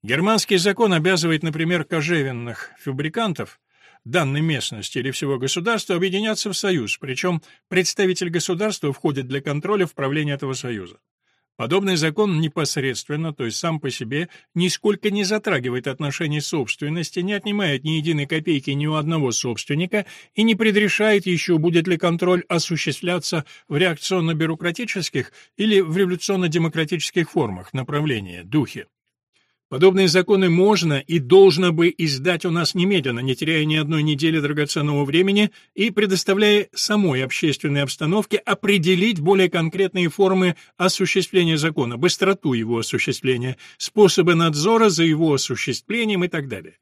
Германский закон обязывает, например, кожевенных фабрикантов данной местности или всего государства объединяться в союз, причем представитель государства входит для контроля в правление этого союза. Подобный закон непосредственно, то есть сам по себе, нисколько не затрагивает отношений собственности, не отнимает ни единой копейки ни у одного собственника и не предрешает еще, будет ли контроль осуществляться в реакционно-бюрократических или в революционно-демократических формах, направления, духе. Подобные законы можно и должно бы издать у нас немедленно, не теряя ни одной недели драгоценного времени и предоставляя самой общественной обстановке определить более конкретные формы осуществления закона, быстроту его осуществления, способы надзора за его осуществлением и так далее.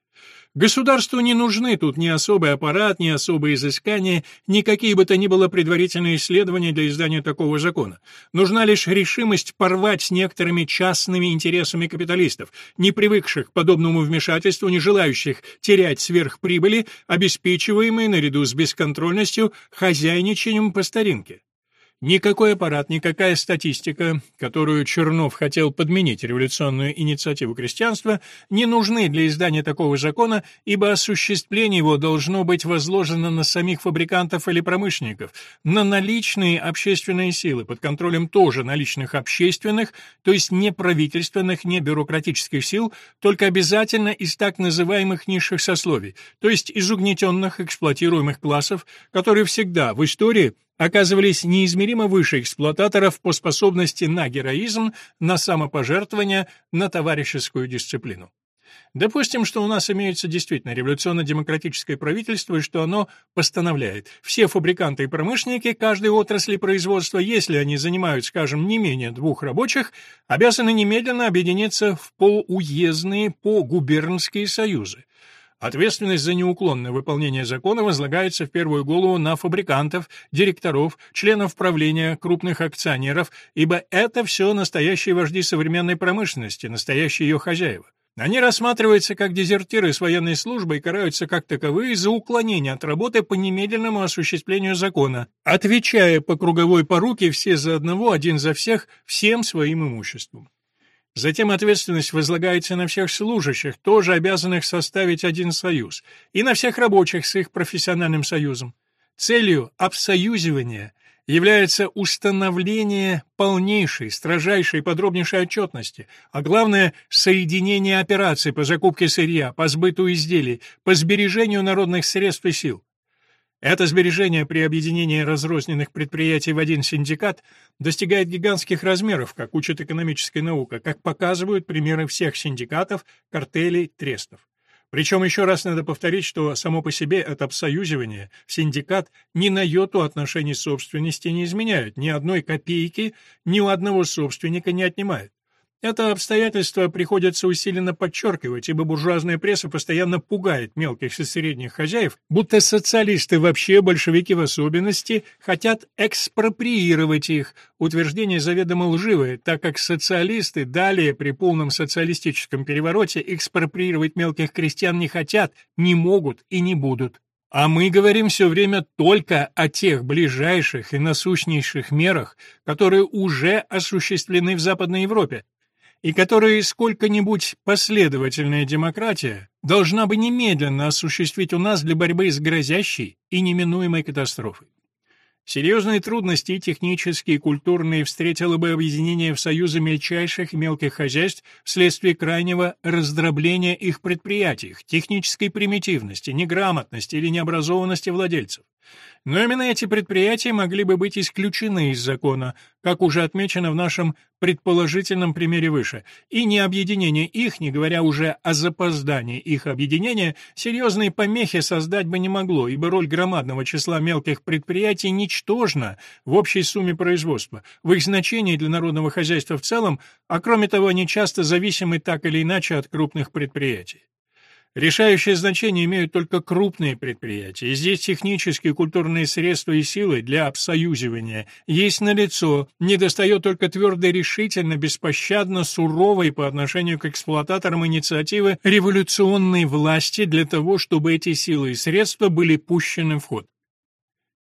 Государству не нужны тут ни особый аппарат, ни особые изыскания, никакие бы то ни было предварительные исследования для издания такого закона. Нужна лишь решимость порвать с некоторыми частными интересами капиталистов, не привыкших к подобному вмешательству, не желающих терять сверхприбыли, обеспечиваемые наряду с бесконтрольностью хозяйничанием по старинке. Никакой аппарат, никакая статистика, которую Чернов хотел подменить революционную инициативу крестьянства, не нужны для издания такого закона, ибо осуществление его должно быть возложено на самих фабрикантов или промышленников, на наличные общественные силы, под контролем тоже наличных общественных, то есть не правительственных, не бюрократических сил, только обязательно из так называемых низших сословий, то есть из угнетенных эксплуатируемых классов, которые всегда в истории оказывались неизмеримо выше эксплуататоров по способности на героизм, на самопожертвование, на товарищескую дисциплину. Допустим, что у нас имеется действительно революционно-демократическое правительство и что оно постановляет. Все фабриканты и промышленники каждой отрасли производства, если они занимают, скажем, не менее двух рабочих, обязаны немедленно объединиться в поуездные, погубернские союзы. Ответственность за неуклонное выполнение закона возлагается в первую голову на фабрикантов, директоров, членов правления, крупных акционеров, ибо это все настоящие вожди современной промышленности, настоящие ее хозяева. Они рассматриваются как дезертиры с военной службы и караются как таковые за уклонение от работы по немедленному осуществлению закона, отвечая по круговой поруке все за одного, один за всех, всем своим имуществом. Затем ответственность возлагается на всех служащих, тоже обязанных составить один союз, и на всех рабочих с их профессиональным союзом. Целью обсоюзивания является установление полнейшей, строжайшей, подробнейшей отчетности, а главное — соединение операций по закупке сырья, по сбыту изделий, по сбережению народных средств и сил. Это сбережение при объединении разрозненных предприятий в один синдикат достигает гигантских размеров, как учит экономическая наука, как показывают примеры всех синдикатов, картелей, трестов. Причем еще раз надо повторить, что само по себе это обсоюзивание синдикат ни на йоту отношений собственности не изменяет, ни одной копейки ни у одного собственника не отнимает. Это обстоятельство приходится усиленно подчеркивать, ибо буржуазная пресса постоянно пугает мелких и средних хозяев, будто социалисты вообще, большевики в особенности, хотят экспроприировать их. Утверждение заведомо лживое, так как социалисты далее при полном социалистическом перевороте экспроприировать мелких крестьян не хотят, не могут и не будут. А мы говорим все время только о тех ближайших и насущнейших мерах, которые уже осуществлены в Западной Европе, и которой сколько-нибудь последовательная демократия должна бы немедленно осуществить у нас для борьбы с грозящей и неминуемой катастрофой. Серьезные трудности технические, и культурные встретило бы объединение в союзы мельчайших и мелких хозяйств вследствие крайнего раздробления их предприятий, технической примитивности, неграмотности или необразованности владельцев. Но именно эти предприятия могли бы быть исключены из закона, как уже отмечено в нашем предположительном примере выше, и не объединение их, не говоря уже о запоздании их объединения, серьезные помехи создать бы не могло, ибо роль громадного числа мелких предприятий ничтожна в общей сумме производства, в их значении для народного хозяйства в целом, а кроме того они часто зависимы так или иначе от крупных предприятий. Решающее значение имеют только крупные предприятия, здесь технические культурные средства и силы для обсоюзивания. Есть налицо, недостает только твердо решительно, беспощадно, суровой по отношению к эксплуататорам инициативы революционной власти для того, чтобы эти силы и средства были пущены в ход.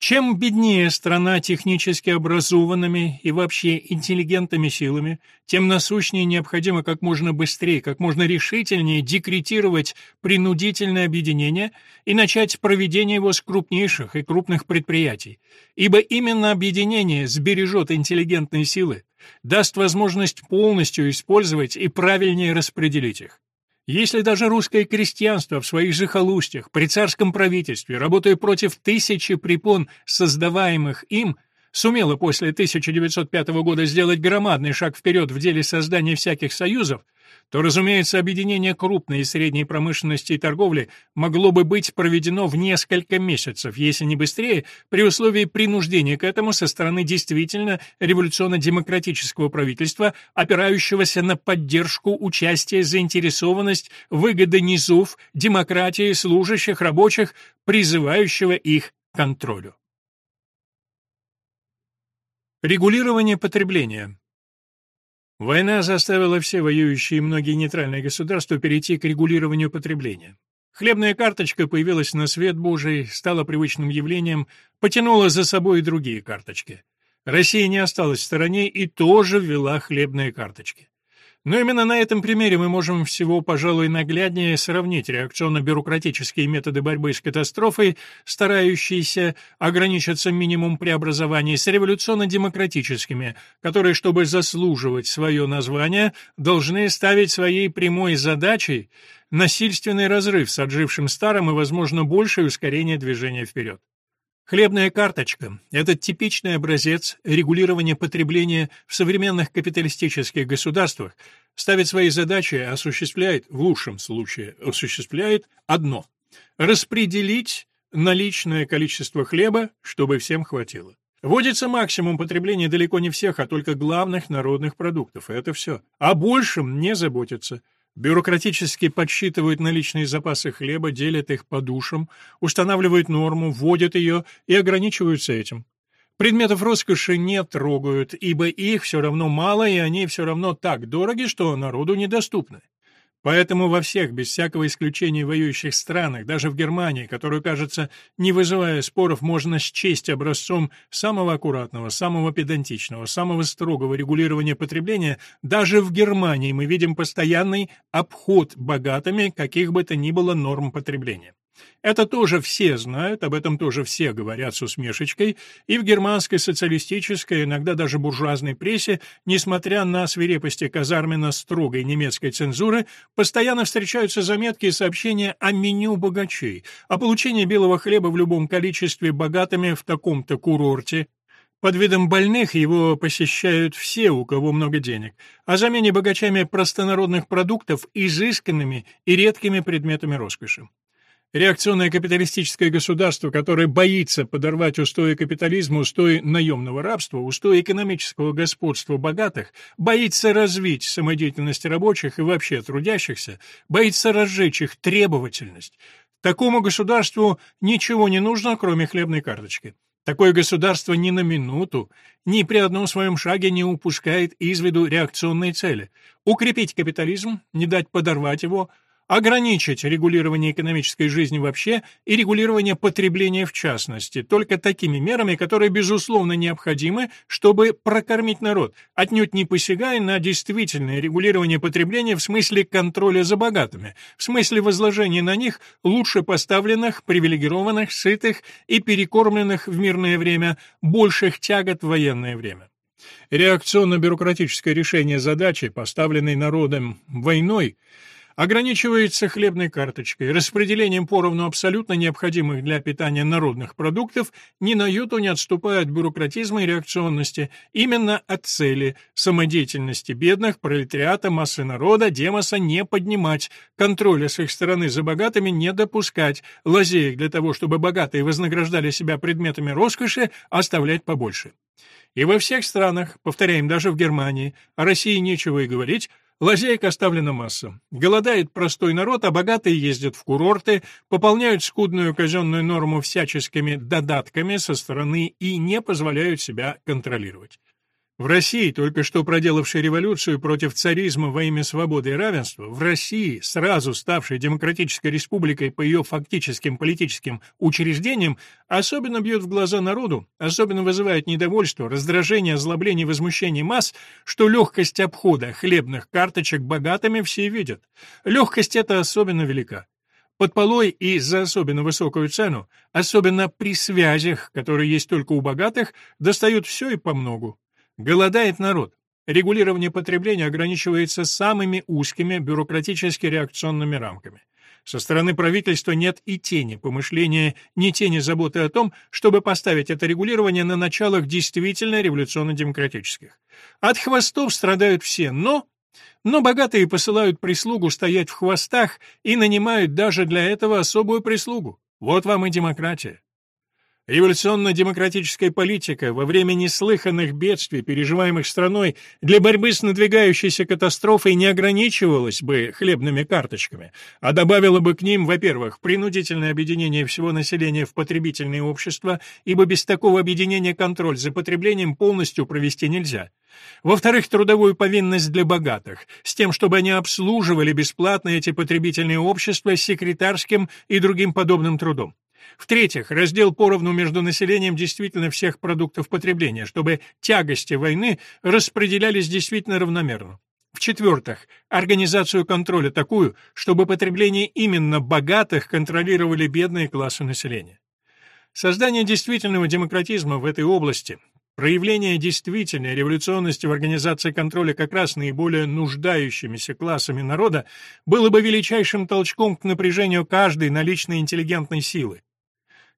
Чем беднее страна технически образованными и вообще интеллигентными силами, тем насущнее необходимо как можно быстрее, как можно решительнее декретировать принудительное объединение и начать проведение его с крупнейших и крупных предприятий, ибо именно объединение сбережет интеллигентные силы, даст возможность полностью использовать и правильнее распределить их. Если даже русское крестьянство в своих захолустьях, при царском правительстве, работая против тысячи препон, создаваемых им, сумело после 1905 года сделать громадный шаг вперед в деле создания всяких союзов, то, разумеется, объединение крупной и средней промышленности и торговли могло бы быть проведено в несколько месяцев, если не быстрее, при условии принуждения к этому со стороны действительно революционно-демократического правительства, опирающегося на поддержку, участие, заинтересованность, выгоды низов, демократии, служащих, рабочих, призывающего их к контролю. Регулирование потребления Война заставила все воюющие и многие нейтральные государства перейти к регулированию потребления. Хлебная карточка появилась на свет Божий, стала привычным явлением, потянула за собой и другие карточки. Россия не осталась в стороне и тоже ввела хлебные карточки. Но именно на этом примере мы можем всего, пожалуй, нагляднее сравнить реакционно-бюрократические методы борьбы с катастрофой, старающиеся ограничиться минимум преобразований, с революционно-демократическими, которые, чтобы заслуживать свое название, должны ставить своей прямой задачей насильственный разрыв с отжившим старым и, возможно, большее ускорение движения вперед. Хлебная карточка – это типичный образец регулирования потребления в современных капиталистических государствах, ставит свои задачи, осуществляет, в лучшем случае, осуществляет одно – распределить наличное количество хлеба, чтобы всем хватило. Вводится максимум потребления далеко не всех, а только главных народных продуктов, и это все. О большем не заботится – Бюрократически подсчитывают наличные запасы хлеба, делят их по душам, устанавливают норму, вводят ее и ограничиваются этим. Предметов роскоши не трогают, ибо их все равно мало, и они все равно так дороги, что народу недоступны. Поэтому во всех, без всякого исключения воюющих странах, даже в Германии, которую, кажется, не вызывая споров, можно счесть образцом самого аккуратного, самого педантичного, самого строгого регулирования потребления, даже в Германии мы видим постоянный обход богатыми каких бы то ни было норм потребления. Это тоже все знают, об этом тоже все говорят с усмешечкой, и в германской социалистической, иногда даже буржуазной прессе, несмотря на свирепости казарменно-строгой немецкой цензуры, постоянно встречаются заметки и сообщения о меню богачей, о получении белого хлеба в любом количестве богатыми в таком-то курорте, под видом больных его посещают все, у кого много денег, о замене богачами простонародных продуктов изысканными и редкими предметами роскоши. Реакционное капиталистическое государство, которое боится подорвать устои капитализма, устои наемного рабства, устои экономического господства богатых, боится развить самодеятельность рабочих и вообще трудящихся, боится разжечь их требовательность. Такому государству ничего не нужно, кроме хлебной карточки. Такое государство ни на минуту, ни при одном своем шаге не упускает из виду реакционные цели – укрепить капитализм, не дать подорвать его – ограничить регулирование экономической жизни вообще и регулирование потребления в частности, только такими мерами, которые, безусловно, необходимы, чтобы прокормить народ, отнюдь не посягая на действительное регулирование потребления в смысле контроля за богатыми, в смысле возложения на них лучше поставленных, привилегированных, сытых и перекормленных в мирное время больших тягот в военное время. Реакционно-бюрократическое решение задачи, поставленной народом войной, ограничивается хлебной карточкой, распределением поровну абсолютно необходимых для питания народных продуктов, ни на йоту не отступая от бюрократизма и реакционности, именно от цели самодеятельности бедных, пролетариата, массы народа, демоса не поднимать, контроля с их стороны за богатыми не допускать, лазеек для того, чтобы богатые вознаграждали себя предметами роскоши, оставлять побольше. И во всех странах, повторяем, даже в Германии, о России нечего и говорить, Лазеек оставлена масса. Голодает простой народ, а богатые ездят в курорты, пополняют скудную казенную норму всяческими додатками со стороны и не позволяют себя контролировать. В России, только что проделавшей революцию против царизма во имя свободы и равенства, в России, сразу ставшей демократической республикой по ее фактическим политическим учреждениям, особенно бьет в глаза народу, особенно вызывает недовольство, раздражение, озлобление, возмущение масс, что легкость обхода хлебных карточек богатыми все видят. Легкость эта особенно велика. Под полой и за особенно высокую цену, особенно при связях, которые есть только у богатых, достают все и помногу. Голодает народ. Регулирование потребления ограничивается самыми узкими бюрократически реакционными рамками. Со стороны правительства нет и тени помышления, ни тени заботы о том, чтобы поставить это регулирование на началах действительно революционно-демократических. От хвостов страдают все, но... Но богатые посылают прислугу стоять в хвостах и нанимают даже для этого особую прислугу. Вот вам и демократия. Революционно-демократическая политика во время неслыханных бедствий, переживаемых страной, для борьбы с надвигающейся катастрофой не ограничивалась бы хлебными карточками, а добавила бы к ним, во-первых, принудительное объединение всего населения в потребительные общества, ибо без такого объединения контроль за потреблением полностью провести нельзя. Во-вторых, трудовую повинность для богатых, с тем, чтобы они обслуживали бесплатно эти потребительные общества секретарским и другим подобным трудом. В-третьих, раздел поровну между населением действительно всех продуктов потребления, чтобы тягости войны распределялись действительно равномерно. В-четвертых, организацию контроля такую, чтобы потребление именно богатых контролировали бедные классы населения. Создание действительного демократизма в этой области, проявление действительной революционности в организации контроля как раз наиболее нуждающимися классами народа было бы величайшим толчком к напряжению каждой наличной интеллигентной силы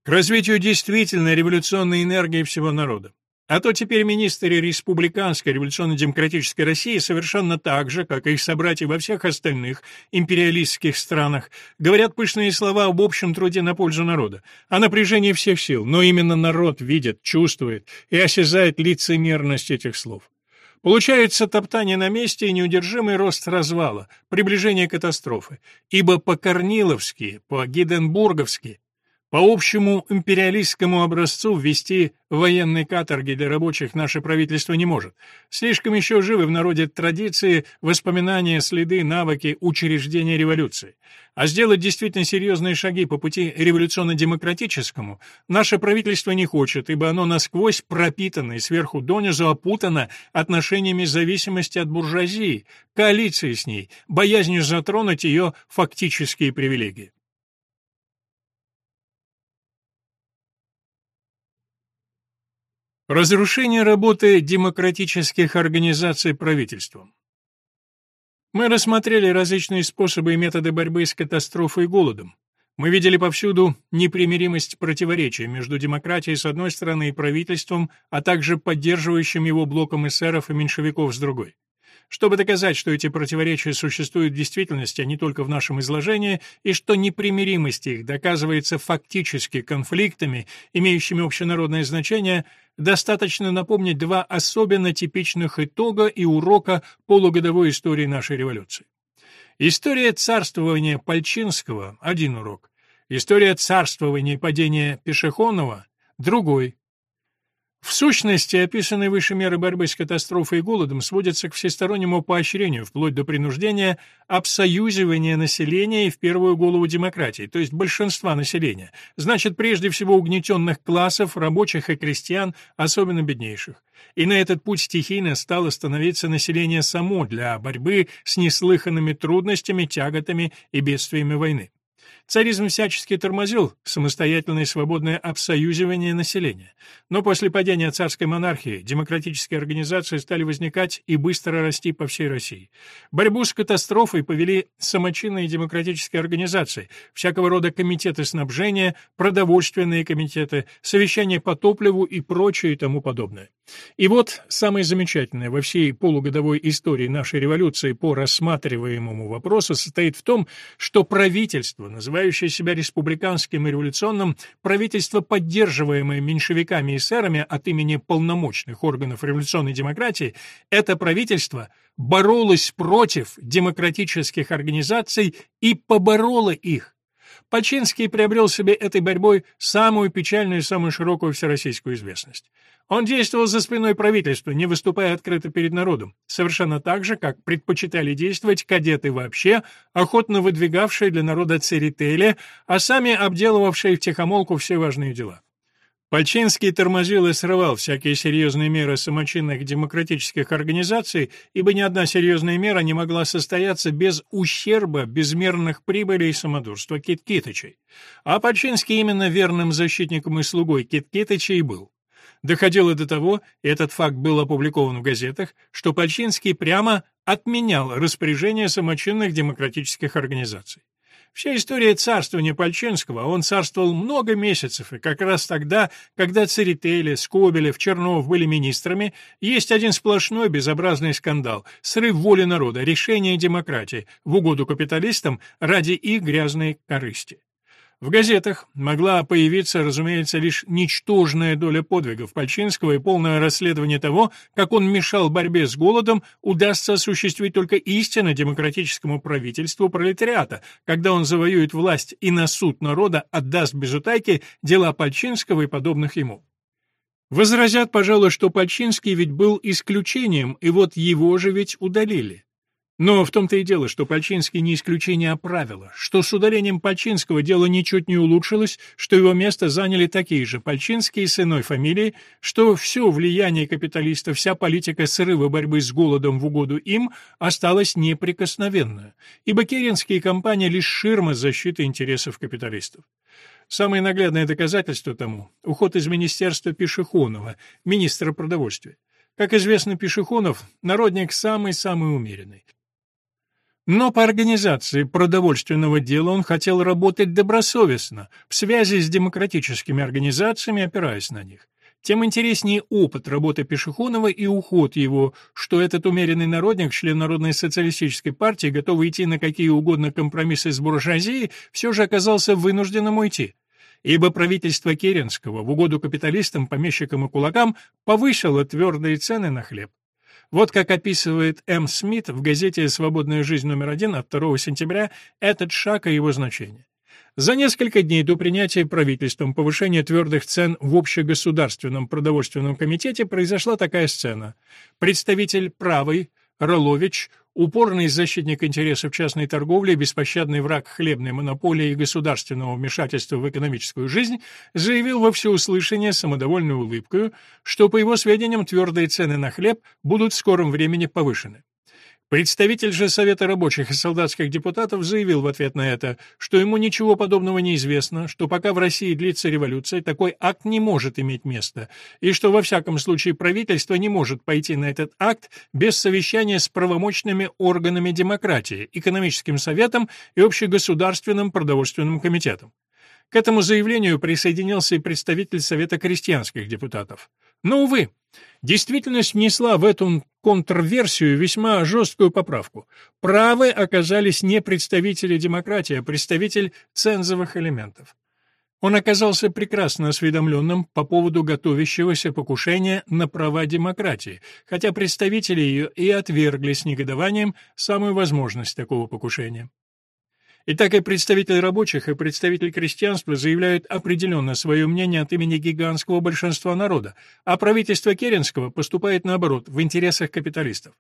к развитию действительно революционной энергии всего народа. А то теперь министры республиканской революционно-демократической России совершенно так же, как и их собратья во всех остальных империалистских странах, говорят пышные слова об общем труде на пользу народа, о напряжении всех сил, но именно народ видит, чувствует и осязает лицемерность этих слов. Получается топтание на месте и неудержимый рост развала, приближение катастрофы, ибо по-корниловски, по-гиденбурговски по общему империалистскому образцу ввести военные каторги для рабочих наше правительство не может. Слишком еще живы в народе традиции, воспоминания, следы, навыки учреждения революции. А сделать действительно серьезные шаги по пути революционно-демократическому наше правительство не хочет, ибо оно насквозь пропитано и сверху донизу опутано отношениями зависимости от буржуазии, коалиции с ней, боязнью затронуть ее фактические привилегии. Разрушение работы демократических организаций правительством. Мы рассмотрели различные способы и методы борьбы с катастрофой и голодом. Мы видели повсюду непримиримость противоречия между демократией с одной стороны и правительством, а также поддерживающим его блоком эсеров и меньшевиков с другой. Чтобы доказать, что эти противоречия существуют в действительности, а не только в нашем изложении, и что непримиримость их доказывается фактически конфликтами, имеющими общенародное значение, достаточно напомнить два особенно типичных итога и урока полугодовой истории нашей революции. История царствования Пальчинского – один урок. История царствования и падения Пешехонова – другой. В сущности, описанные выше меры борьбы с катастрофой и голодом сводятся к всестороннему поощрению, вплоть до принуждения, обсоюзивания населения и в первую голову демократии, то есть большинства населения, значит, прежде всего угнетенных классов, рабочих и крестьян, особенно беднейших. И на этот путь стихийно стало становиться население само для борьбы с неслыханными трудностями, тяготами и бедствиями войны. Царизм всячески тормозил самостоятельное и свободное обсоюзивание населения. Но после падения царской монархии демократические организации стали возникать и быстро расти по всей России. Борьбу с катастрофой повели самочинные демократические организации, всякого рода комитеты снабжения, продовольственные комитеты, совещания по топливу и прочее и тому подобное. И вот самое замечательное во всей полугодовой истории нашей революции по рассматриваемому вопросу состоит в том, что правительство, называющее себя республиканским и революционным, правительство, поддерживаемое меньшевиками и сэрами от имени полномочных органов революционной демократии, это правительство боролось против демократических организаций и побороло их. Пачинский приобрел себе этой борьбой самую печальную и самую широкую всероссийскую известность. Он действовал за спиной правительства, не выступая открыто перед народом, совершенно так же, как предпочитали действовать кадеты вообще, охотно выдвигавшие для народа церетели, а сами обделывавшие в тихомолку все важные дела. Пальчинский тормозил и срывал всякие серьезные меры самочинных демократических организаций, ибо ни одна серьезная мера не могла состояться без ущерба, безмерных прибылей и самодурства Кит-Китычей. А Пальчинский именно верным защитником и слугой Кит-Китычей был. Доходило до того, и этот факт был опубликован в газетах, что Пальчинский прямо отменял распоряжение самочинных демократических организаций. Вся история царствования Пальчинского, он царствовал много месяцев, и как раз тогда, когда Церетели, Скобелев, Чернов были министрами, есть один сплошной безобразный скандал — срыв воли народа, решение демократии в угоду капиталистам ради их грязной корысти. В газетах могла появиться, разумеется, лишь ничтожная доля подвигов Пальчинского и полное расследование того, как он мешал борьбе с голодом, удастся осуществить только истинно демократическому правительству пролетариата, когда он завоюет власть и на суд народа отдаст без утайки дела Пальчинского и подобных ему. Возразят, пожалуй, что Пальчинский ведь был исключением, и вот его же ведь удалили. Но в том-то и дело, что Пальчинский не исключение, а правило, что с удалением Пальчинского дело ничуть не улучшилось, что его место заняли такие же Пальчинские с иной фамилией, что все влияние капиталистов, вся политика срыва борьбы с голодом в угоду им осталась неприкосновенной, ибо Керенские компания лишь ширма защиты интересов капиталистов. Самое наглядное доказательство тому — уход из министерства Пешехонова, министра продовольствия. Как известно, Пешехонов — народник самый-самый умеренный. Но по организации продовольственного дела он хотел работать добросовестно, в связи с демократическими организациями, опираясь на них. Тем интереснее опыт работы Пешехонова и уход его, что этот умеренный народник, член Народной социалистической партии, готовый идти на какие угодно компромиссы с буржуазией, все же оказался вынужденным уйти. Ибо правительство Керенского в угоду капиталистам, помещикам и кулакам повысило твердые цены на хлеб. Вот как описывает М. Смит в газете «Свободная жизнь» номер один от 2 сентября этот шаг и его значение. За несколько дней до принятия правительством повышения твердых цен в общегосударственном продовольственном комитете произошла такая сцена. Представитель правой, Ролович, упорный защитник интересов частной торговли, беспощадный враг хлебной монополии и государственного вмешательства в экономическую жизнь, заявил во всеуслышание самодовольной улыбкой, что, по его сведениям, твердые цены на хлеб будут в скором времени повышены. Представитель же Совета рабочих и солдатских депутатов заявил в ответ на это, что ему ничего подобного не известно, что пока в России длится революция, такой акт не может иметь места, и что во всяком случае правительство не может пойти на этот акт без совещания с правомочными органами демократии, экономическим советом и общегосударственным продовольственным комитетом. К этому заявлению присоединился и представитель Совета крестьянских депутатов. Но, увы, действительность внесла в эту контрверсию весьма жесткую поправку. Правы оказались не представители демократии, а представитель цензовых элементов. Он оказался прекрасно осведомленным по поводу готовящегося покушения на права демократии, хотя представители ее и отвергли с негодованием самую возможность такого покушения. Итак, и представитель рабочих, и представитель крестьянства заявляют определенно свое мнение от имени гигантского большинства народа, а правительство Керенского поступает наоборот, в интересах капиталистов.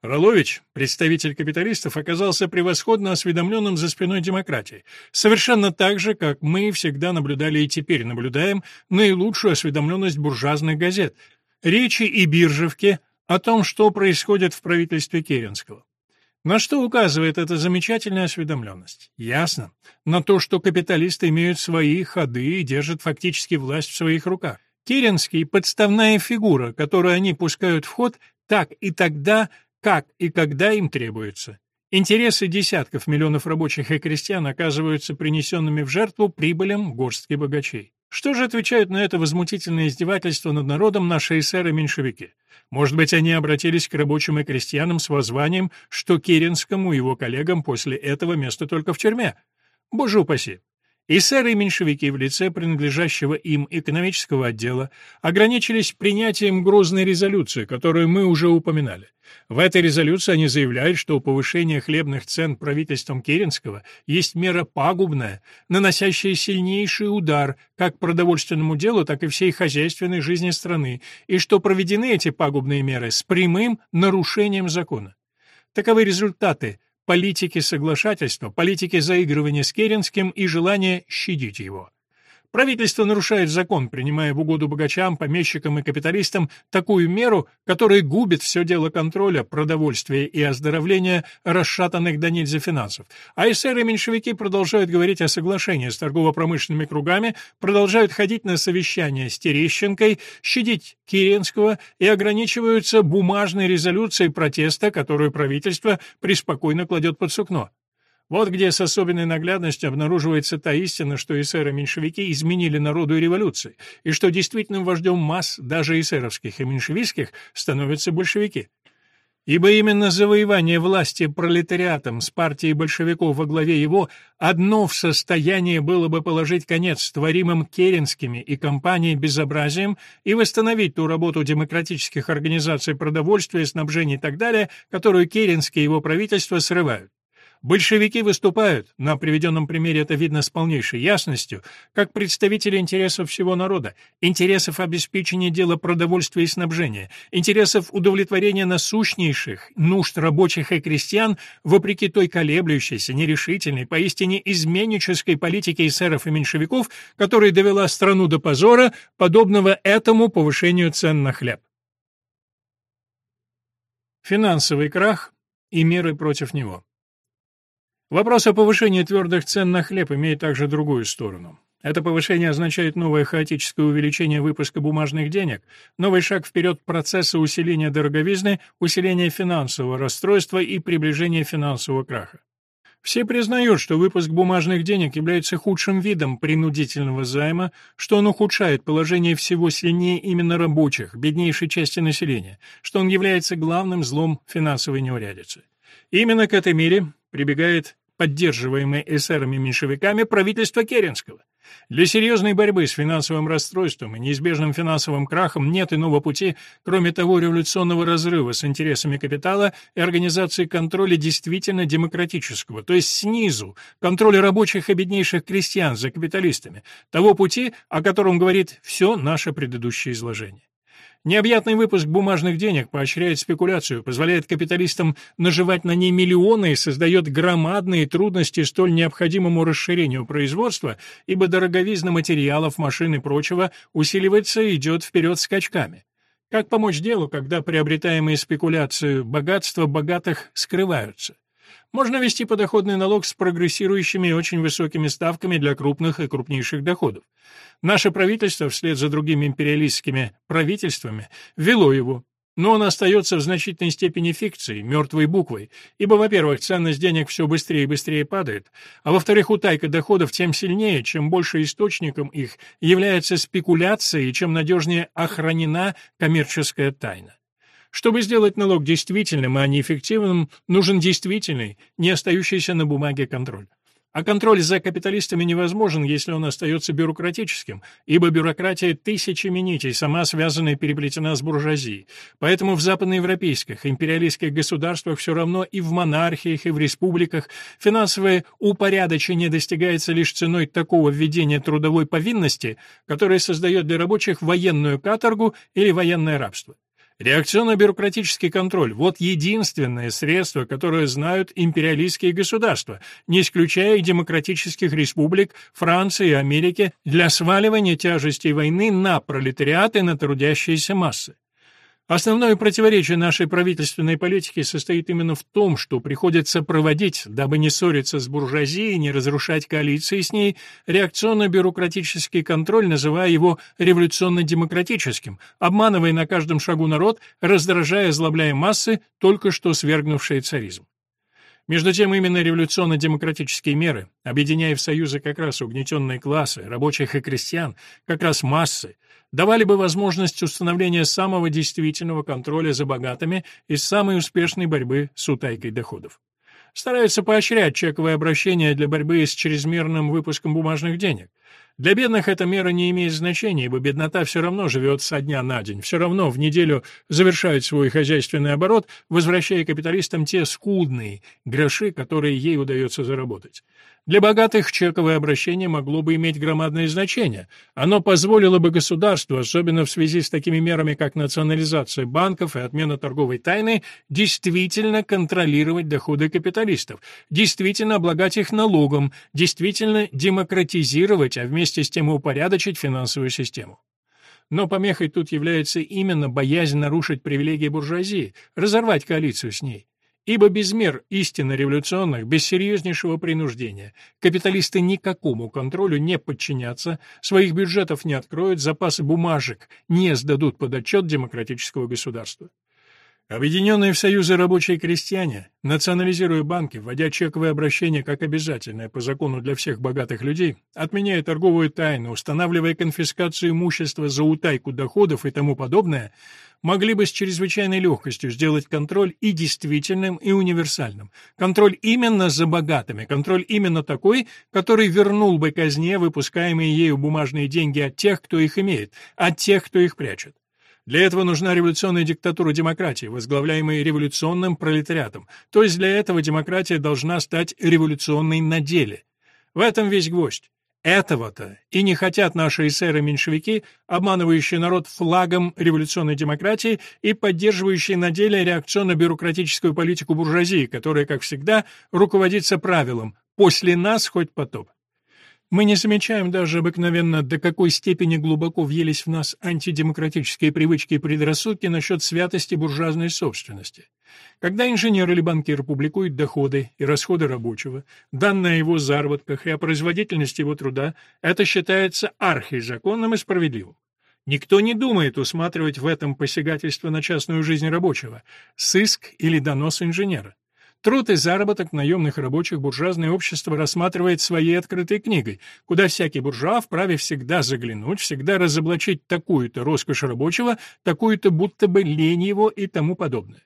Ролович, представитель капиталистов, оказался превосходно осведомленным за спиной демократии, совершенно так же, как мы всегда наблюдали и теперь наблюдаем наилучшую осведомленность буржуазных газет, речи и биржевки о том, что происходит в правительстве Керенского. На что указывает эта замечательная осведомленность? Ясно. На то, что капиталисты имеют свои ходы и держат фактически власть в своих руках. Керенский — подставная фигура, которую они пускают в ход так и тогда, как и когда им требуется. Интересы десятков миллионов рабочих и крестьян оказываются принесенными в жертву прибылям горстки богачей. Что же отвечают на это возмутительное издевательство над народом наши эсеры-меньшевики? Может быть, они обратились к рабочим и крестьянам с воззванием, что Керенскому и его коллегам после этого место только в тюрьме? Боже упаси! Эсеры и меньшевики в лице принадлежащего им экономического отдела ограничились принятием грозной резолюции, которую мы уже упоминали. В этой резолюции они заявляют, что повышение хлебных цен правительством Керенского есть мера пагубная, наносящая сильнейший удар как продовольственному делу, так и всей хозяйственной жизни страны, и что проведены эти пагубные меры с прямым нарушением закона. Таковы результаты политики соглашательства, политики заигрывания с Керенским и желания щадить его. Правительство нарушает закон, принимая в угоду богачам, помещикам и капиталистам такую меру, которая губит все дело контроля, продовольствия и оздоровления расшатанных до нельзя финансов. А эсеры и меньшевики продолжают говорить о соглашении с торгово-промышленными кругами, продолжают ходить на совещания с Терещенкой, щадить Киренского и ограничиваются бумажной резолюцией протеста, которую правительство преспокойно кладет под сукно. Вот где с особенной наглядностью обнаруживается та истина, что эсеры-меньшевики изменили народу и революции, и что действительным вождем масс, даже эсеровских и меньшевистских, становятся большевики. Ибо именно завоевание власти пролетариатом с партией большевиков во главе его одно в состоянии было бы положить конец творимым Керенскими и компанией безобразием и восстановить ту работу демократических организаций продовольствия, снабжения и так далее, которую Керенские и его правительство срывают. Большевики выступают, на приведенном примере это видно с полнейшей ясностью, как представители интересов всего народа, интересов обеспечения дела продовольствия и снабжения, интересов удовлетворения насущнейших нужд рабочих и крестьян, вопреки той колеблющейся, нерешительной, поистине изменнической политике эсеров и меньшевиков, которая довела страну до позора, подобного этому повышению цен на хлеб. Финансовый крах и меры против него. Вопрос о повышении твердых цен на хлеб имеет также другую сторону. Это повышение означает новое хаотическое увеличение выпуска бумажных денег, новый шаг вперед процесса усиления дороговизны, усиления финансового расстройства и приближения финансового краха. Все признают, что выпуск бумажных денег является худшим видом принудительного займа, что он ухудшает положение всего сильнее именно рабочих, беднейшей части населения, что он является главным злом финансовой неурядицы. Именно к этой мере прибегает поддерживаемое эсерами-меньшевиками, правительство Керенского. Для серьезной борьбы с финансовым расстройством и неизбежным финансовым крахом нет иного пути, кроме того революционного разрыва с интересами капитала и организации контроля действительно демократического, то есть снизу, контроля рабочих и беднейших крестьян за капиталистами, того пути, о котором говорит все наше предыдущее изложение. Необъятный выпуск бумажных денег поощряет спекуляцию, позволяет капиталистам наживать на ней миллионы и создает громадные трудности столь необходимому расширению производства, ибо дороговизна материалов, машин и прочего усиливается и идет вперед скачками. Как помочь делу, когда приобретаемые спекуляции богатства богатых скрываются? Можно ввести подоходный налог с прогрессирующими и очень высокими ставками для крупных и крупнейших доходов. Наше правительство, вслед за другими империалистскими правительствами, ввело его, но он остается в значительной степени фикцией, мертвой буквой, ибо, во-первых, ценность денег все быстрее и быстрее падает, а во-вторых, утайка доходов тем сильнее, чем больше источником их является спекуляция и чем надежнее охранена коммерческая тайна. Чтобы сделать налог действительным, а не эффективным, нужен действительный, не остающийся на бумаге контроль. А контроль за капиталистами невозможен, если он остается бюрократическим, ибо бюрократия тысячами нитей, сама связанная и переплетена с буржуазией. Поэтому в западноевропейских, империалистских государствах все равно и в монархиях, и в республиках финансовое упорядочение достигается лишь ценой такого введения трудовой повинности, которое создает для рабочих военную каторгу или военное рабство. Реакционно-бюрократический контроль – вот единственное средство, которое знают империалистские государства, не исключая и демократических республик Франции и Америки, для сваливания тяжестей войны на пролетариат и на трудящиеся массы. Основное противоречие нашей правительственной политики состоит именно в том, что приходится проводить, дабы не ссориться с буржуазией, не разрушать коалиции с ней, реакционно-бюрократический контроль, называя его революционно-демократическим, обманывая на каждом шагу народ, раздражая, озлобляя массы, только что свергнувшие царизм. Между тем, именно революционно-демократические меры, объединяя в союзы как раз угнетенные классы, рабочих и крестьян, как раз массы, давали бы возможность установления самого действительного контроля за богатыми и самой успешной борьбы с утайкой доходов. Стараются поощрять чековое обращение для борьбы с чрезмерным выпуском бумажных денег. Для бедных эта мера не имеет значения, ибо беднота все равно живет со дня на день, все равно в неделю завершает свой хозяйственный оборот, возвращая капиталистам те скудные гроши, которые ей удается заработать. Для богатых чековое обращение могло бы иметь громадное значение. Оно позволило бы государству, особенно в связи с такими мерами, как национализация банков и отмена торговой тайны, действительно контролировать доходы капиталистов, действительно облагать их налогом, действительно демократизировать, а вместе с тем упорядочить финансовую систему. Но помехой тут является именно боязнь нарушить привилегии буржуазии, разорвать коалицию с ней. Ибо без мер истинно революционных, без серьезнейшего принуждения, капиталисты никакому контролю не подчинятся, своих бюджетов не откроют, запасы бумажек не сдадут под отчет демократического государства. Объединенные в союзы рабочие крестьяне, национализируя банки, вводя чековые обращения как обязательное по закону для всех богатых людей, отменяя торговую тайну, устанавливая конфискацию имущества за утайку доходов и тому подобное, могли бы с чрезвычайной легкостью сделать контроль и действительным, и универсальным. Контроль именно за богатыми, контроль именно такой, который вернул бы казне выпускаемые ею бумажные деньги от тех, кто их имеет, от тех, кто их прячет. Для этого нужна революционная диктатура демократии, возглавляемая революционным пролетариатом. То есть для этого демократия должна стать революционной на деле. В этом весь гвоздь. Этого-то и не хотят наши эсеры-меньшевики, обманывающие народ флагом революционной демократии и поддерживающие на деле реакционно-бюрократическую политику буржуазии, которая, как всегда, руководится правилом «после нас хоть потоп». Мы не замечаем даже обыкновенно, до какой степени глубоко въелись в нас антидемократические привычки и предрассудки насчет святости буржуазной собственности. Когда инженер или банкир публикует доходы и расходы рабочего, данные о его заработках и о производительности его труда, это считается архизаконным и справедливым. Никто не думает усматривать в этом посягательство на частную жизнь рабочего, сыск или донос инженера. Труд и заработок наемных рабочих буржуазное общество рассматривает своей открытой книгой, куда всякий буржуа вправе всегда заглянуть, всегда разоблачить такую-то роскошь рабочего, такую-то будто бы лень его и тому подобное.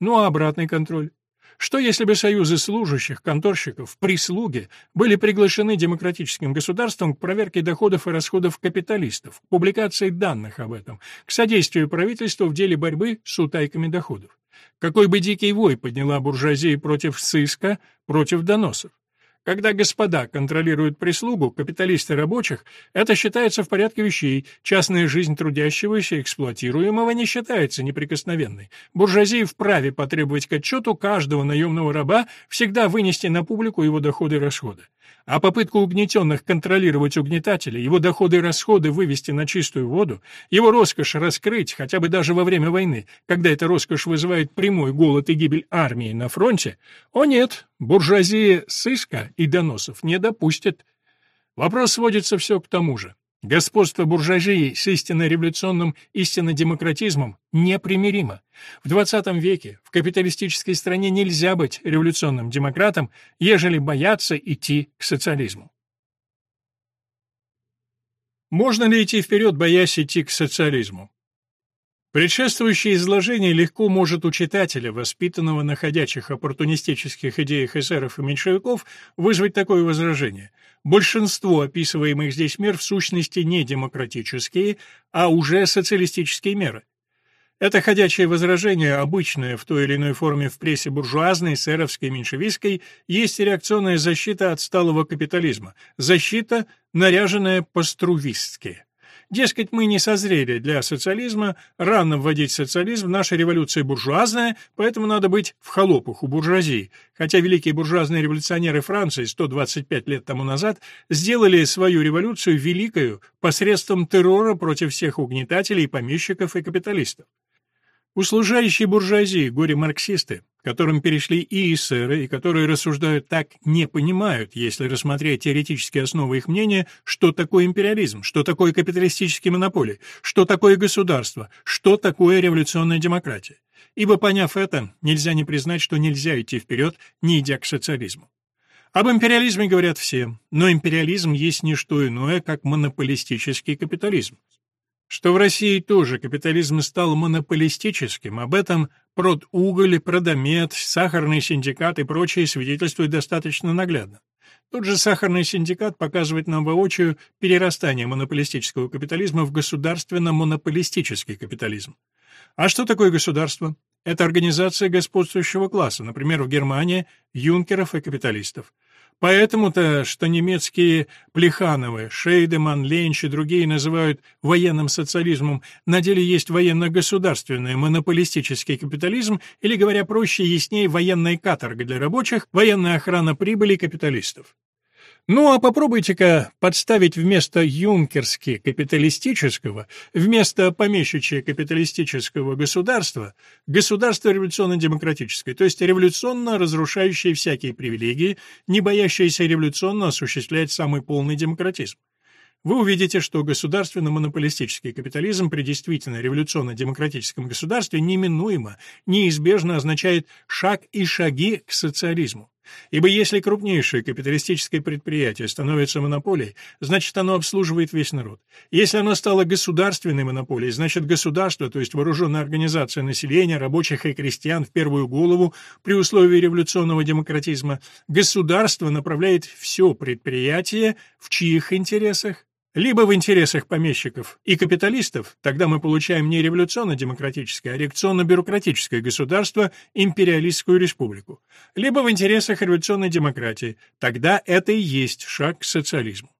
Ну а обратный контроль? Что если бы союзы служащих, конторщиков, прислуги были приглашены демократическим государством к проверке доходов и расходов капиталистов, к публикации данных об этом, к содействию правительству в деле борьбы с утайками доходов? Какой бы дикий вой подняла буржуазия против сыска, против доносов? Когда господа контролируют прислугу, капиталисты рабочих, это считается в порядке вещей. Частная жизнь трудящегося, эксплуатируемого не считается неприкосновенной. Буржуазия вправе потребовать к отчету каждого наемного раба всегда вынести на публику его доходы и расходы. А попытку угнетенных контролировать угнетателя, его доходы и расходы вывести на чистую воду, его роскошь раскрыть, хотя бы даже во время войны, когда эта роскошь вызывает прямой голод и гибель армии на фронте, о нет, буржуазия сыска и доносов не допустит. Вопрос сводится все к тому же. Господство буржуазии с истинно революционным, истинно демократизмом непримиримо. В XX веке в капиталистической стране нельзя быть революционным демократом, ежели бояться идти к социализму. Можно ли идти вперед, боясь идти к социализму? Предшествующее изложение легко может у читателя, воспитанного на ходячих оппортунистических идеях эсеров и меньшевиков, вызвать такое возражение. Большинство описываемых здесь мер в сущности не демократические, а уже социалистические меры. Это ходячее возражение, обычное в той или иной форме в прессе буржуазной, сэровской, меньшевистской, есть реакционная защита отсталого капитализма, защита, наряженная по-струвистски. Дескать, мы не созрели для социализма, рано вводить социализм, наша революция буржуазная, поэтому надо быть в холопах у буржуазии. Хотя великие буржуазные революционеры Франции 125 лет тому назад сделали свою революцию великою посредством террора против всех угнетателей, помещиков и капиталистов. Услужающие буржуазии, горе-марксисты, которым перешли и эсеры, и которые рассуждают так, не понимают, если рассмотреть теоретические основы их мнения, что такое империализм, что такое капиталистические монополии, что такое государство, что такое революционная демократия. Ибо, поняв это, нельзя не признать, что нельзя идти вперед, не идя к социализму. Об империализме говорят все, но империализм есть не что иное, как монополистический капитализм. Что в России тоже капитализм стал монополистическим, об этом Продуголь, Продомет, Сахарный синдикат и прочие свидетельствуют достаточно наглядно. Тот же сахарный синдикат показывает нам воочию перерастание монополистического капитализма в государственно-монополистический капитализм. А что такое государство? Это организация господствующего класса, например, в Германии юнкеров и капиталистов. Поэтому-то, что немецкие Плехановы, Шейдеман, Ленч и другие называют военным социализмом, на деле есть военно-государственный монополистический капитализм, или, говоря проще, яснее, военная каторга для рабочих, военная охрана прибыли капиталистов. Ну а попробуйте-ка подставить вместо юнкерски капиталистического, вместо помещичье капиталистического государства, государство революционно-демократическое, то есть революционно разрушающее всякие привилегии, не боящееся революционно осуществлять самый полный демократизм. Вы увидите, что государственно-монополистический капитализм при действительно революционно-демократическом государстве неминуемо, неизбежно означает шаг и шаги к социализму. Ибо если крупнейшее капиталистическое предприятие становится монополией, значит оно обслуживает весь народ. Если оно стало государственной монополией, значит государство, то есть вооруженная организация населения, рабочих и крестьян в первую голову при условии революционного демократизма, государство направляет все предприятие в чьих интересах? Либо в интересах помещиков и капиталистов, тогда мы получаем не революционно-демократическое, а реакционно-бюрократическое государство, империалистскую республику. Либо в интересах революционной демократии, тогда это и есть шаг к социализму.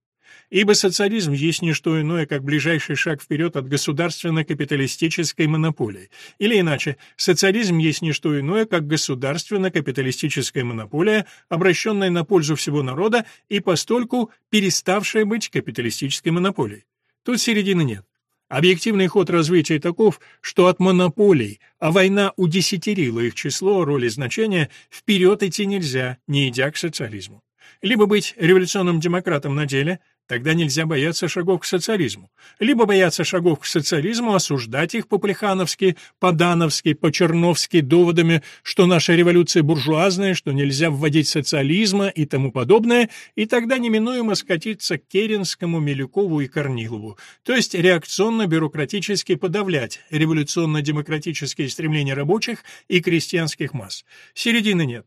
Ибо социализм есть не что иное, как ближайший шаг вперед от государственно-капиталистической монополии. Или иначе, социализм есть не что иное, как государственно-капиталистическая монополия, обращенная на пользу всего народа и постольку переставшая быть капиталистической монополией. Тут середины нет. Объективный ход развития таков, что от монополий, а война удесятерила их число, роль и значение, вперед идти нельзя, не идя к социализму. Либо быть революционным демократом на деле, Тогда нельзя бояться шагов к социализму. Либо бояться шагов к социализму, осуждать их по-плехановски, по-дановски, по-черновски доводами, что наша революция буржуазная, что нельзя вводить социализма и тому подобное, и тогда неминуемо скатиться к Керенскому, Милюкову и Корнилову, то есть реакционно-бюрократически подавлять революционно-демократические стремления рабочих и крестьянских масс. Середины нет.